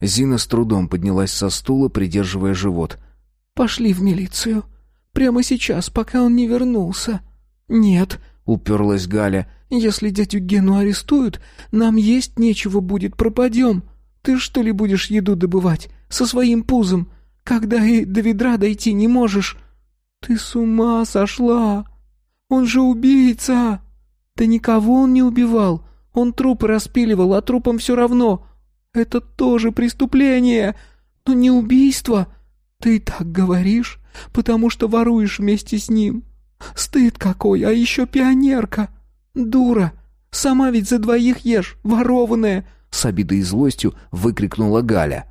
Зина с трудом поднялась со стула, придерживая живот. «Пошли в милицию. Прямо сейчас, пока он не вернулся». «Нет», — уперлась Галя, — «если дядю Гену арестуют, нам есть нечего будет, пропадем. Ты что ли будешь еду добывать со своим пузом, когда и до ведра дойти не можешь?» «Ты с ума сошла!» Он же убийца!» «Да никого он не убивал. Он трупы распиливал, а трупам все равно. Это тоже преступление, но не убийство. Ты так говоришь, потому что воруешь вместе с ним. Стыд какой, а еще пионерка. Дура, сама ведь за двоих ешь, ворованная!» С обидой и злостью выкрикнула Галя.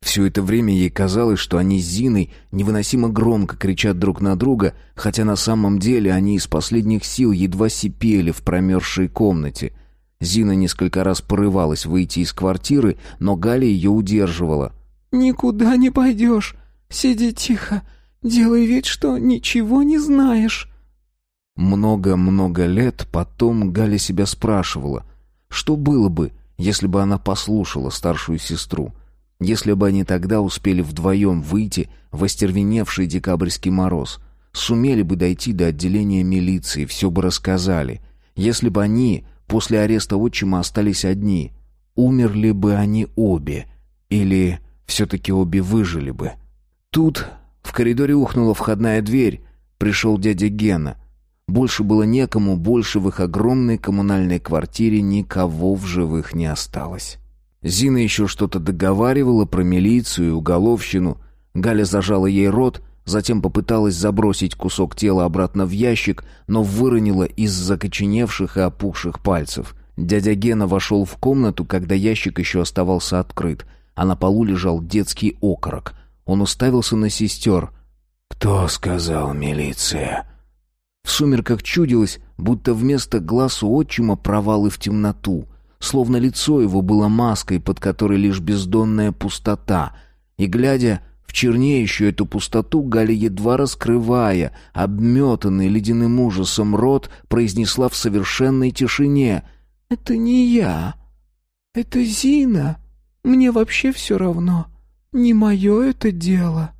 Все это время ей казалось, что они с Зиной невыносимо громко кричат друг на друга, хотя на самом деле они из последних сил едва сипели в промерзшей комнате. Зина несколько раз порывалась выйти из квартиры, но Галя ее удерживала. «Никуда не пойдешь. Сиди тихо. Делай вид, что ничего не знаешь». Много-много лет потом Галя себя спрашивала, что было бы, если бы она послушала старшую сестру — если бы они тогда успели вдвоем выйти в остервеневший декабрьский мороз, сумели бы дойти до отделения милиции, все бы рассказали. Если бы они после ареста отчима остались одни, умерли бы они обе, или все-таки обе выжили бы. Тут в коридоре ухнула входная дверь, пришел дядя Гена. Больше было некому, больше в их огромной коммунальной квартире никого в живых не осталось. Зина еще что-то договаривала про милицию и уголовщину. Галя зажала ей рот, затем попыталась забросить кусок тела обратно в ящик, но выронила из закоченевших и опухших пальцев. Дядя Гена вошел в комнату, когда ящик еще оставался открыт, а на полу лежал детский окорок. Он уставился на сестер. «Кто сказал милиция?» В сумерках чудилось, будто вместо глаз у отчима провалы в темноту — словно лицо его было маской, под которой лишь бездонная пустота. И, глядя в чернеющую эту пустоту, Галя, едва раскрывая, обметанный ледяным ужасом рот, произнесла в совершенной тишине «Это не я. Это Зина. Мне вообще все равно. Не мое это дело».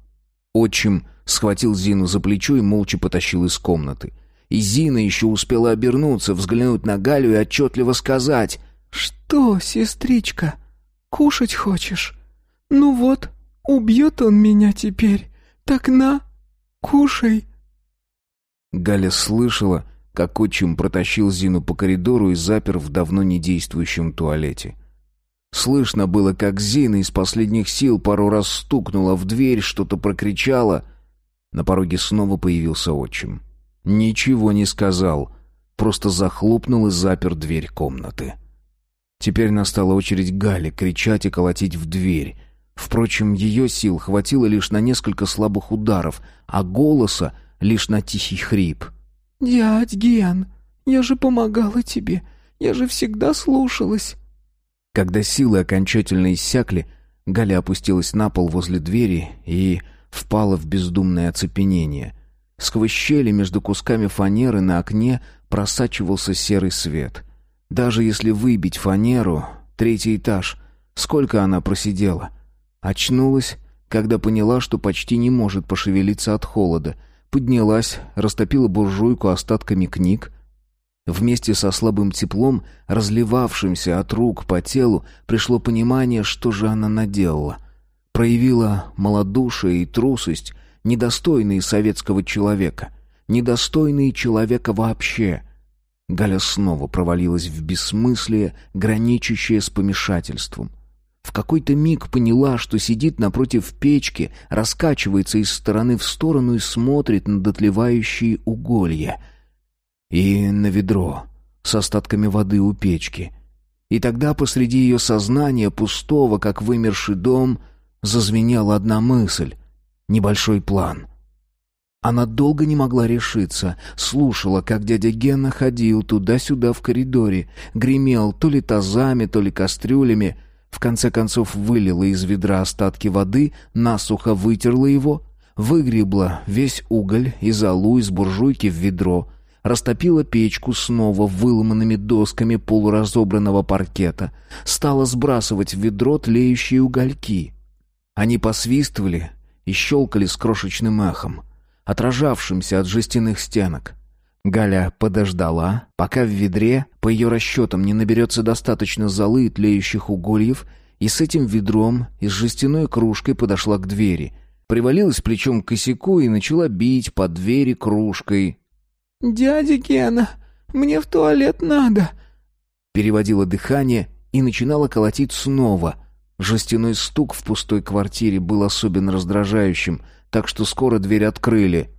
Отчим схватил Зину за плечо и молча потащил из комнаты. И Зина еще успела обернуться, взглянуть на Галю и отчетливо сказать «Что, сестричка, кушать хочешь? Ну вот, убьет он меня теперь. Так на, кушай». Галя слышала, как отчим протащил Зину по коридору и запер в давно недействующем туалете. Слышно было, как Зина из последних сил пару раз стукнула в дверь, что-то прокричала. На пороге снова появился отчим. Ничего не сказал, просто захлопнул и запер дверь комнаты. Теперь настала очередь Гали кричать и колотить в дверь. Впрочем, ее сил хватило лишь на несколько слабых ударов, а голоса лишь на тихий хрип. «Дядь Ген, я же помогала тебе, я же всегда слушалась». Когда силы окончательно иссякли, Галя опустилась на пол возле двери и впала в бездумное оцепенение. Сквозь щели между кусками фанеры на окне просачивался серый свет — даже если выбить фанеру, третий этаж, сколько она просидела? Очнулась, когда поняла, что почти не может пошевелиться от холода. Поднялась, растопила буржуйку остатками книг, Вместе со слабым теплом, разливавшимся от рук по телу, пришло понимание, что же она наделала. Проявила малодушие и трусость, недостойные советского человека, недостойные человека вообще. Галя снова провалилась в бессмыслие, граничащее с помешательством. В какой-то миг поняла, что сидит напротив печки, раскачивается из стороны в сторону и смотрит на дотлевающие уголья. И на ведро с остатками воды у печки. И тогда посреди ее сознания, пустого, как вымерший дом, зазвенела одна мысль — небольшой план. Она долго не могла решиться, слушала, как дядя Гена ходил туда-сюда в коридоре, гремел то ли тазами, то ли кастрюлями — в конце концов вылила из ведра остатки воды, насухо вытерла его, выгребла весь уголь и золу из буржуйки в ведро, растопила печку снова выломанными досками полуразобранного паркета, стала сбрасывать в ведро тлеющие угольки. Они посвистывали и щелкали с крошечным эхом, отражавшимся от жестяных стенок. Галя подождала, пока в ведре, по ее расчетам, не наберется достаточно золы и тлеющих угольев, и с этим ведром и с жестяной кружкой подошла к двери. Привалилась плечом к косяку и начала бить по двери кружкой. «Дядя Гена, мне в туалет надо!» Переводила дыхание и начинала колотить снова. Жестяной стук в пустой квартире был особенно раздражающим, так что скоро дверь открыли.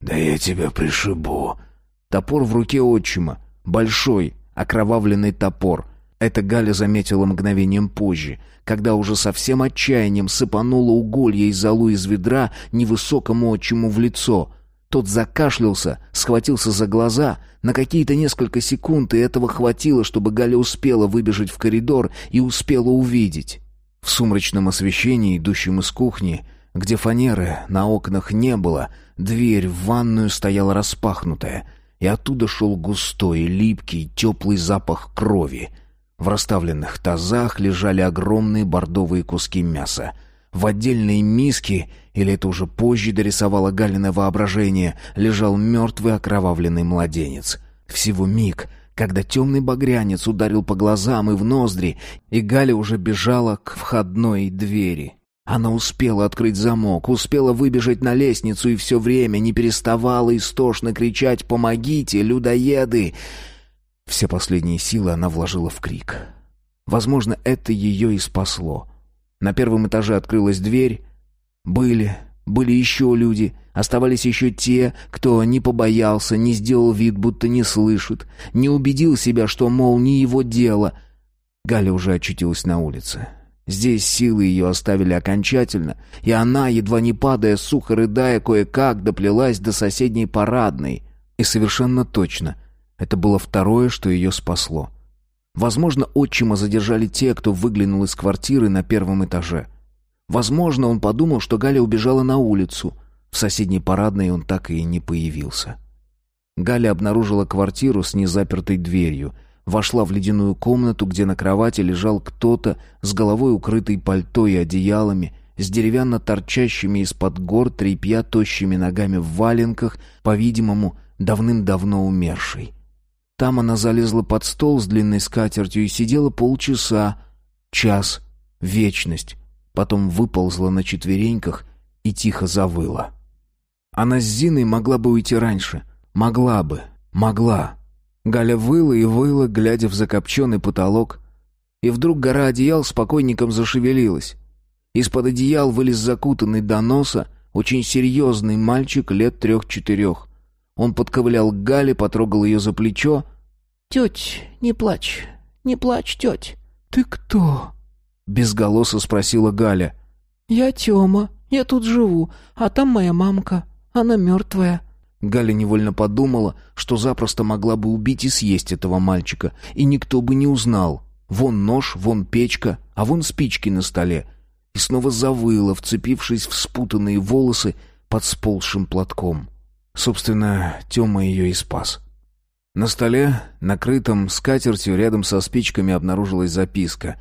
«Да я тебя пришибу!» Топор в руке отчима. Большой, окровавленный топор. Это Галя заметила мгновением позже, когда уже совсем отчаянием сыпанула уголья и золу из ведра невысокому отчиму в лицо. Тот закашлялся, схватился за глаза. На какие-то несколько секунд и этого хватило, чтобы Галя успела выбежать в коридор и успела увидеть. В сумрачном освещении, идущем из кухни, где фанеры на окнах не было, дверь в ванную стояла распахнутая — и оттуда шел густой, липкий, теплый запах крови. В расставленных тазах лежали огромные бордовые куски мяса. В отдельной миске, или это уже позже дорисовало Галина воображение, лежал мертвый окровавленный младенец. Всего миг, когда темный багрянец ударил по глазам и в ноздри, и Галя уже бежала к входной двери. Она успела открыть замок, успела выбежать на лестницу и все время не переставала истошно кричать «Помогите, людоеды!». Все последние силы она вложила в крик. Возможно, это ее и спасло. На первом этаже открылась дверь. Были, были еще люди, оставались еще те, кто не побоялся, не сделал вид, будто не слышит, не убедил себя, что, мол, не его дело. Галя уже очутилась на улице. Здесь силы ее оставили окончательно, и она, едва не падая, сухо рыдая, кое-как доплелась до соседней парадной. И совершенно точно, это было второе, что ее спасло. Возможно, отчима задержали те, кто выглянул из квартиры на первом этаже. Возможно, он подумал, что Галя убежала на улицу. В соседней парадной он так и не появился. Галя обнаружила квартиру с незапертой дверью — Вошла в ледяную комнату, где на кровати лежал кто-то с головой укрытый пальто и одеялами, с деревянно торчащими из-под гор тряпья тощими ногами в валенках, по-видимому, давным-давно умерший. Там она залезла под стол с длинной скатертью и сидела полчаса, час, вечность. Потом выползла на четвереньках и тихо завыла. Она с Зиной могла бы уйти раньше. Могла бы. Могла. Галя выла и выла, глядя в закопченный потолок. И вдруг гора одеял с покойником зашевелилась. Из-под одеял вылез закутанный до носа очень серьезный мальчик лет трех-четырех. Он подковылял к Гале, потрогал ее за плечо. «Теть, не плачь, не плачь, теть». «Ты кто?» — без голоса спросила Галя. «Я Тёма, я тут живу, а там моя мамка, она мертвая». Галя невольно подумала, что запросто могла бы убить и съесть этого мальчика, и никто бы не узнал. Вон нож, вон печка, а вон спички на столе. И снова завыла, вцепившись в спутанные волосы под сползшим платком. Собственно, Тёма ее и спас. На столе, накрытом скатертью, рядом со спичками обнаружилась записка.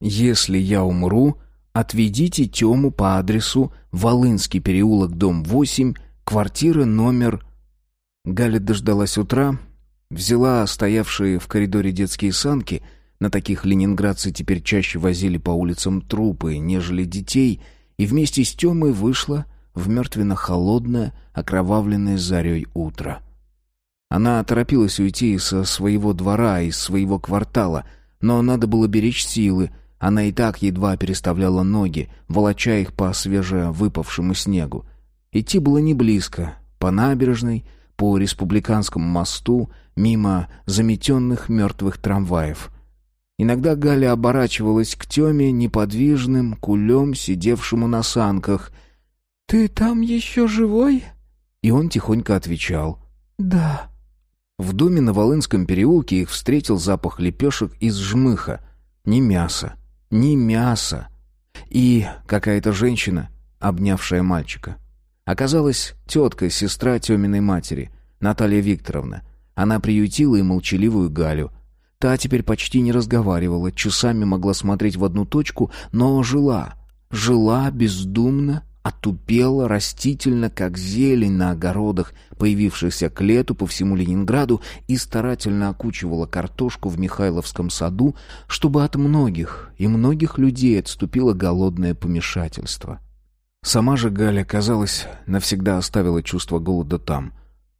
«Если я умру, отведите Тёму по адресу Волынский переулок, дом 8, Квартира номер... Галя дождалась утра, Взяла стоявшие в коридоре детские санки, на таких ленинградцы теперь чаще возили по улицам трупы, нежели детей, и вместе с Тёмой вышла в мертвенно-холодное, окровавленное зарей утро. Она торопилась уйти со своего двора, из своего квартала, но надо было беречь силы, она и так едва переставляла ноги, волоча их по свежевыпавшему снегу. Идти было не близко, по набережной, по республиканскому мосту, мимо заметенных мертвых трамваев. Иногда Галя оборачивалась к Теме неподвижным кулем, сидевшему на санках. «Ты там еще живой?» И он тихонько отвечал. «Да». В доме на Волынском переулке их встретил запах лепешек из жмыха. Ни мяса, ни мяса. И какая-то женщина, обнявшая мальчика. Оказалась тетка, сестра Теминой матери, Наталья Викторовна. Она приютила и молчаливую Галю. Та теперь почти не разговаривала, часами могла смотреть в одну точку, но жила. Жила бездумно, отупела, растительно, как зелень на огородах, появившихся к лету по всему Ленинграду, и старательно окучивала картошку в Михайловском саду, чтобы от многих и многих людей отступило голодное помешательство. Сама же Галя, казалось, навсегда оставила чувство голода там,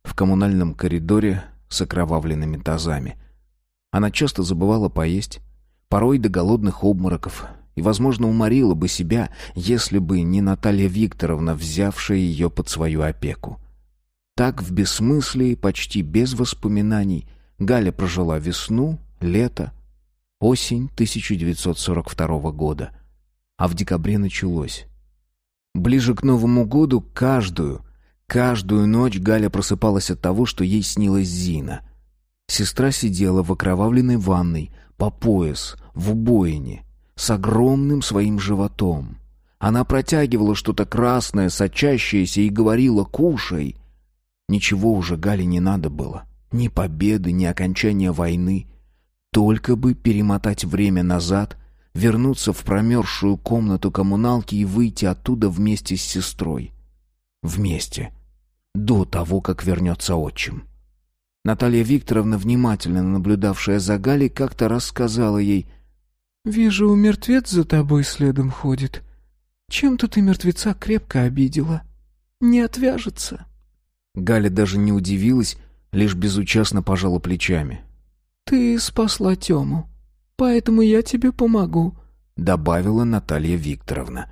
в коммунальном коридоре с окровавленными тазами. Она часто забывала поесть, порой до голодных обмороков, и, возможно, уморила бы себя, если бы не Наталья Викторовна, взявшая ее под свою опеку. Так, в бессмыслии, почти без воспоминаний, Галя прожила весну, лето, осень 1942 года. А в декабре началось. Ближе к Новому году каждую, каждую ночь Галя просыпалась от того, что ей снилась Зина. Сестра сидела в окровавленной ванной, по пояс, в убоине, с огромным своим животом. Она протягивала что-то красное, сочащееся, и говорила «Кушай!». Ничего уже Гале не надо было. Ни победы, ни окончания войны. Только бы перемотать время назад, вернуться в промерзшую комнату коммуналки и выйти оттуда вместе с сестрой. Вместе. До того, как вернется отчим. Наталья Викторовна, внимательно наблюдавшая за Галей, как-то рассказала ей «Вижу, мертвец за тобой следом ходит. Чем-то ты мертвеца крепко обидела. Не отвяжется». Галя даже не удивилась, лишь безучастно пожала плечами. «Ты спасла Тему, поэтому я тебе помогу», — добавила Наталья Викторовна.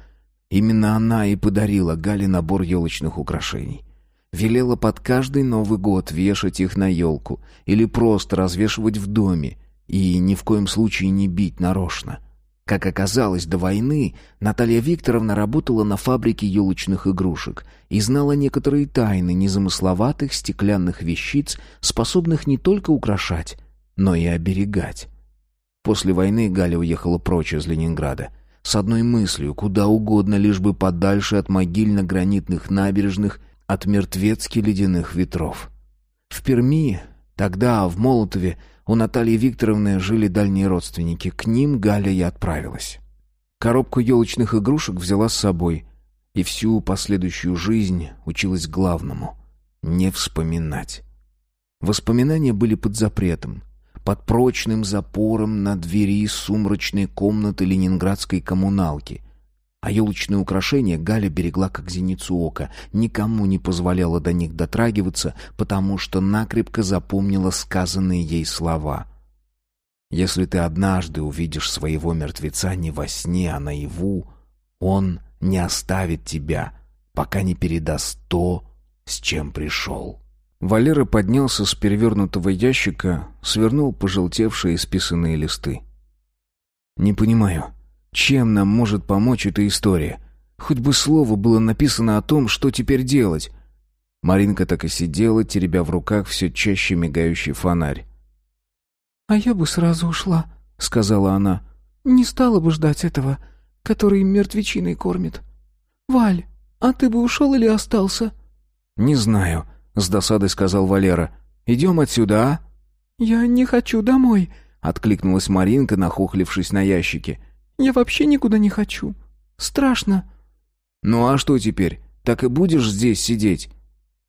Именно она и подарила Гале набор елочных украшений. Велела под каждый Новый год вешать их на елку или просто развешивать в доме, и ни в коем случае не бить нарочно. Как оказалось, до войны Наталья Викторовна работала на фабрике елочных игрушек и знала некоторые тайны незамысловатых стеклянных вещиц, способных не только украшать, но и оберегать. После войны Галя уехала прочь из Ленинграда. С одной мыслью, куда угодно, лишь бы подальше от могильно-гранитных набережных, от мертвецки-ледяных ветров. В Перми, тогда, в Молотове, у Натальи Викторовны жили дальние родственники. К ним Галя и отправилась. Коробку елочных игрушек взяла с собой. И всю последующую жизнь училась главному — не вспоминать. Воспоминания были под запретом, под прочным запором на двери сумрачной комнаты ленинградской коммуналки. А елочные украшения Галя берегла как зеницу ока, никому не позволяла до них дотрагиваться, потому что накрепко запомнила сказанные ей слова. «Если ты однажды увидишь своего мертвеца не во сне, а наяву, он не оставит тебя, пока не передаст то, с чем пришел». Валера поднялся с перевернутого ящика, свернул пожелтевшие списанные листы. «Не понимаю, чем нам может помочь эта история? Хоть бы слово было написано о том, что теперь делать. Маринка так и сидела, теребя в руках все чаще мигающий фонарь. «А я бы сразу ушла», — сказала она. «Не стала бы ждать этого, который мертвечиной кормит. Валь, а ты бы ушел или остался?» «Не знаю», — с досадой сказал Валера. «Идем отсюда, а?» «Я не хочу домой», — откликнулась Маринка, нахохлившись на ящике. Я вообще никуда не хочу. Страшно». «Ну а что теперь? Так и будешь здесь сидеть?»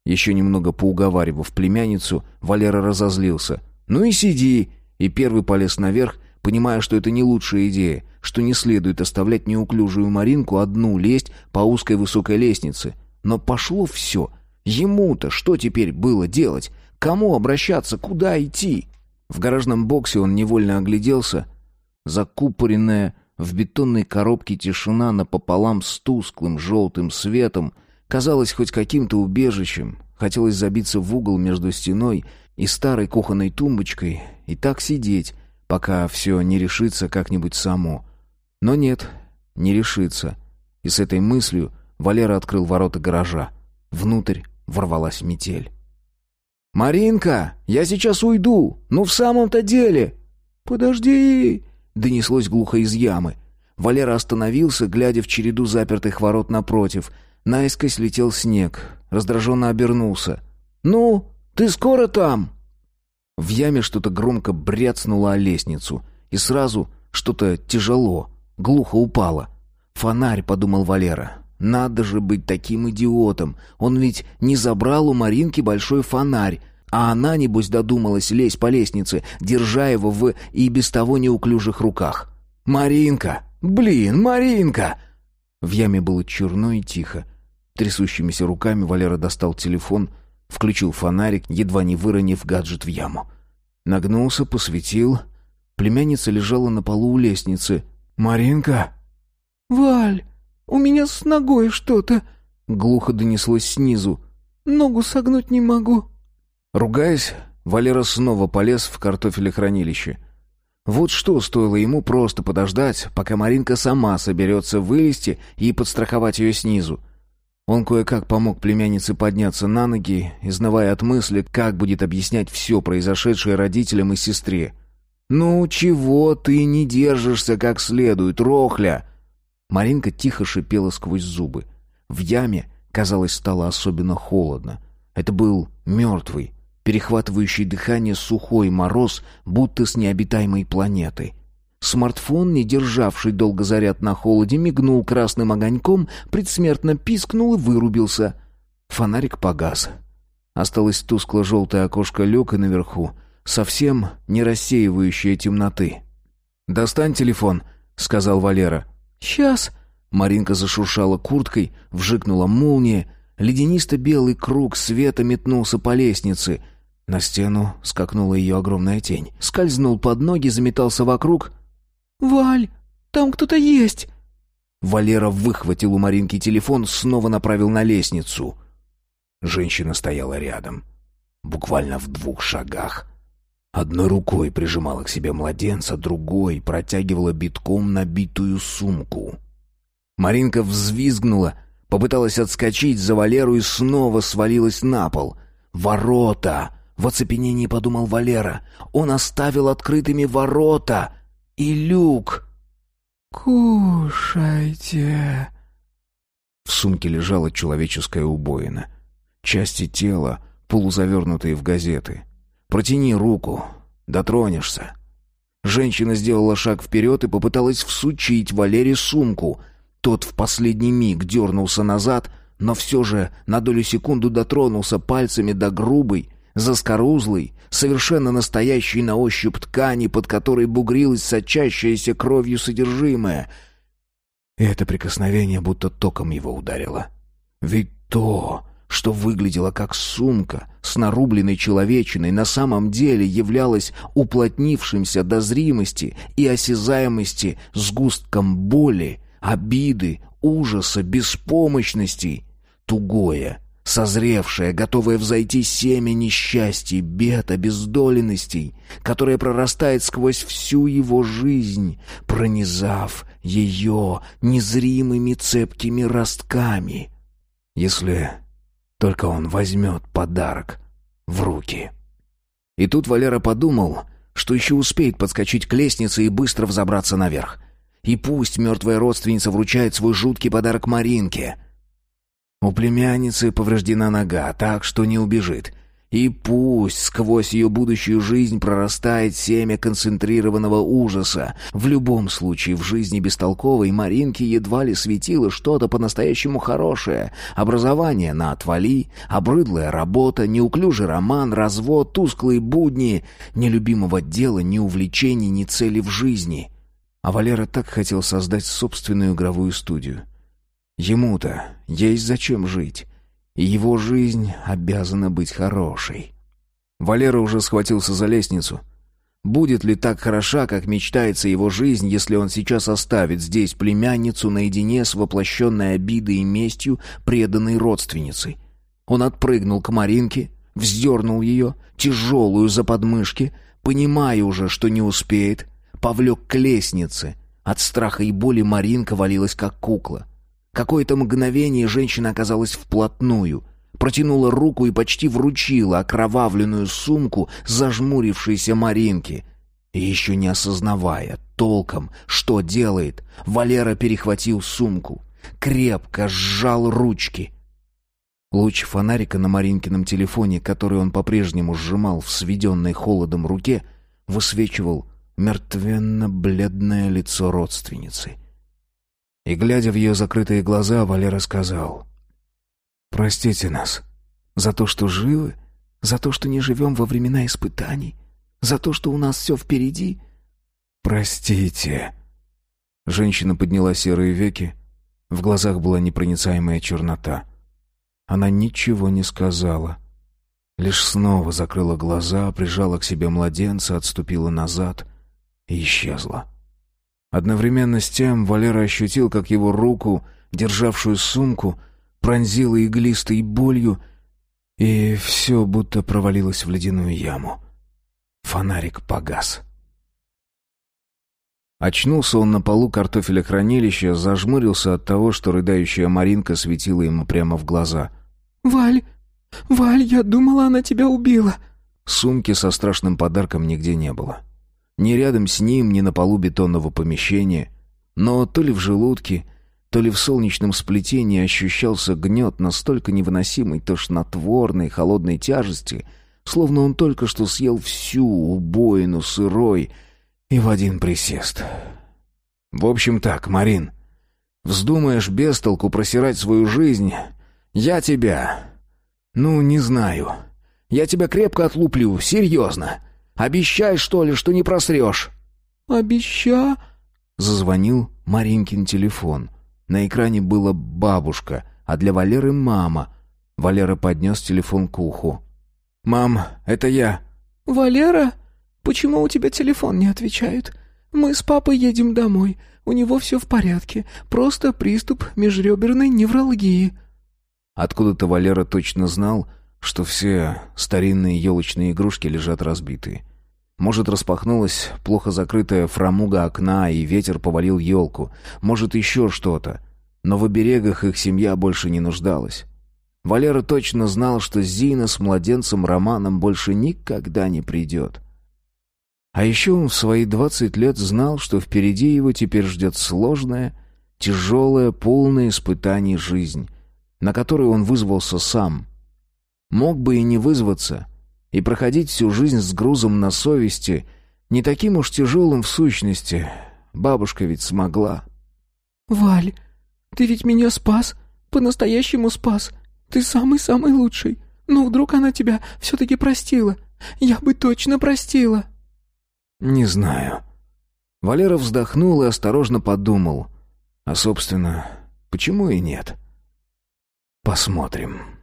Еще немного поуговаривав племянницу, Валера разозлился. «Ну и сиди!» И первый полез наверх, понимая, что это не лучшая идея, что не следует оставлять неуклюжую Маринку одну лезть по узкой высокой лестнице. Но пошло все. Ему-то что теперь было делать? Кому обращаться? Куда идти? В гаражном боксе он невольно огляделся. Закупоренная в бетонной коробке тишина напополам с тусклым желтым светом казалась хоть каким-то убежищем. Хотелось забиться в угол между стеной и старой кухонной тумбочкой и так сидеть, пока все не решится как-нибудь само. Но нет, не решится. И с этой мыслью Валера открыл ворота гаража. Внутрь ворвалась метель. «Маринка, я сейчас уйду! Ну в самом-то деле!» «Подожди!» — донеслось глухо из ямы. Валера остановился, глядя в череду запертых ворот напротив. Наискось летел снег. Раздраженно обернулся. «Ну, ты скоро там?» В яме что-то громко бряцнуло о лестницу. И сразу что-то тяжело, глухо упало. «Фонарь», — подумал Валера. Надо же быть таким идиотом. Он ведь не забрал у Маринки большой фонарь, а она, небось, додумалась лезть по лестнице, держа его в и без того неуклюжих руках. «Маринка! Блин, Маринка!» В яме было черно и тихо. Трясущимися руками Валера достал телефон, включил фонарик, едва не выронив гаджет в яму. Нагнулся, посветил. Племянница лежала на полу у лестницы. «Маринка!» «Валь!» «У меня с ногой что-то...» Глухо донеслось снизу. «Ногу согнуть не могу». Ругаясь, Валера снова полез в картофелехранилище. Вот что стоило ему просто подождать, пока Маринка сама соберется вылезти и подстраховать ее снизу. Он кое-как помог племяннице подняться на ноги, изнывая от мысли, как будет объяснять все произошедшее родителям и сестре. «Ну, чего ты не держишься как следует, Рохля?» Маринка тихо шипела сквозь зубы. В яме, казалось, стало особенно холодно. Это был мертвый, перехватывающий дыхание сухой мороз, будто с необитаемой планеты. Смартфон, не державший долго заряд на холоде, мигнул красным огоньком, предсмертно пискнул и вырубился. Фонарик погас. Осталось тускло-желтое окошко люка наверху, совсем не рассеивающее темноты. «Достань телефон», — сказал Валера. «Сейчас!» Маринка зашуршала курткой, вжикнула молния. Ледянисто-белый круг света метнулся по лестнице. На стену скакнула ее огромная тень. Скользнул под ноги, заметался вокруг. «Валь, там кто-то есть!» Валера выхватил у Маринки телефон, снова направил на лестницу. Женщина стояла рядом, буквально в двух шагах. Одной рукой прижимала к себе младенца, другой протягивала битком набитую сумку. Маринка взвизгнула, попыталась отскочить за Валеру и снова свалилась на пол. «Ворота!» — в оцепенении подумал Валера. «Он оставил открытыми ворота! И люк!» «Кушайте!» В сумке лежала человеческая убоина. Части тела, полузавернутые в газеты — Протяни руку, дотронешься». Женщина сделала шаг вперед и попыталась всучить Валере сумку. Тот в последний миг дернулся назад, но все же на долю секунду дотронулся пальцами до грубой, заскорузлой, совершенно настоящей на ощупь ткани, под которой бугрилось сочащееся кровью содержимое. И это прикосновение будто током его ударило. Ведь то, что выглядело как сумка с нарубленной человечиной, на самом деле являлось уплотнившимся до зримости и осязаемости сгустком боли, обиды, ужаса, беспомощности. Тугое, созревшее, готовое взойти семя несчастий, бед, обездоленностей, которое прорастает сквозь всю его жизнь, пронизав ее незримыми цепкими ростками. Если только он возьмет подарок в руки. И тут Валера подумал, что еще успеет подскочить к лестнице и быстро взобраться наверх. И пусть мертвая родственница вручает свой жуткий подарок Маринке. У племянницы повреждена нога, так что не убежит. И пусть сквозь ее будущую жизнь прорастает семя концентрированного ужаса. В любом случае, в жизни бестолковой Маринки едва ли светило что-то по-настоящему хорошее. Образование на отвали, обрыдлая работа, неуклюжий роман, развод, тусклые будни. Ни любимого дела, ни увлечений, ни цели в жизни. А Валера так хотел создать собственную игровую студию. Ему-то есть зачем жить его жизнь обязана быть хорошей. Валера уже схватился за лестницу. Будет ли так хороша, как мечтается его жизнь, если он сейчас оставит здесь племянницу наедине с воплощенной обидой и местью преданной родственницей? Он отпрыгнул к Маринке, вздернул ее, тяжелую за подмышки, понимая уже, что не успеет, повлек к лестнице. От страха и боли Маринка валилась, как кукла. Какое-то мгновение женщина оказалась вплотную, протянула руку и почти вручила окровавленную сумку зажмурившейся Маринке. И еще не осознавая толком, что делает, Валера перехватил сумку, крепко сжал ручки. Луч фонарика на Маринкином телефоне, который он по-прежнему сжимал в сведенной холодом руке, высвечивал мертвенно-бледное лицо родственницы — и, глядя в ее закрытые глаза, Валера сказал, «Простите нас за то, что живы, за то, что не живем во времена испытаний, за то, что у нас все впереди. Простите». Женщина подняла серые веки, в глазах была непроницаемая чернота. Она ничего не сказала, лишь снова закрыла глаза, прижала к себе младенца, отступила назад и исчезла. Одновременно с тем Валера ощутил, как его руку, державшую сумку, пронзила иглистой болью, и все будто провалилось в ледяную яму. Фонарик погас. Очнулся он на полу картофеля-хранилища, зажмурился от того, что рыдающая Маринка светила ему прямо в глаза. «Валь! Валь, я думала, она тебя убила!» Сумки со страшным подарком нигде не было. Ни рядом с ним, ни на полу бетонного помещения. Но то ли в желудке, то ли в солнечном сплетении ощущался гнет настолько невыносимой тошнотворной холодной тяжести, словно он только что съел всю убоину сырой и в один присест. В общем так, Марин, вздумаешь без толку просирать свою жизнь, я тебя... Ну, не знаю. Я тебя крепко отлуплю, серьезно. Обещай, что ли, что не просрешь!» «Обеща...» Зазвонил Маринкин телефон. На экране была бабушка, а для Валеры мама. Валера поднес телефон к уху. «Мам, это я». «Валера? Почему у тебя телефон не отвечает? Мы с папой едем домой. У него все в порядке. Просто приступ межреберной невралгии». Откуда-то Валера точно знал, что все старинные елочные игрушки лежат разбитые. Может, распахнулась плохо закрытая фрамуга окна, и ветер повалил елку. Может, еще что-то. Но в оберегах их семья больше не нуждалась. Валера точно знал, что Зина с младенцем Романом больше никогда не придет. А еще он в свои двадцать лет знал, что впереди его теперь ждет сложная, тяжелая, полная испытаний жизнь, на которую он вызвался сам — Мог бы и не вызваться, и проходить всю жизнь с грузом на совести, не таким уж тяжелым в сущности. Бабушка ведь смогла. «Валь, ты ведь меня спас, по-настоящему спас. Ты самый-самый лучший. Но вдруг она тебя все-таки простила? Я бы точно простила». «Не знаю». Валера вздохнул и осторожно подумал. «А, собственно, почему и нет?» «Посмотрим».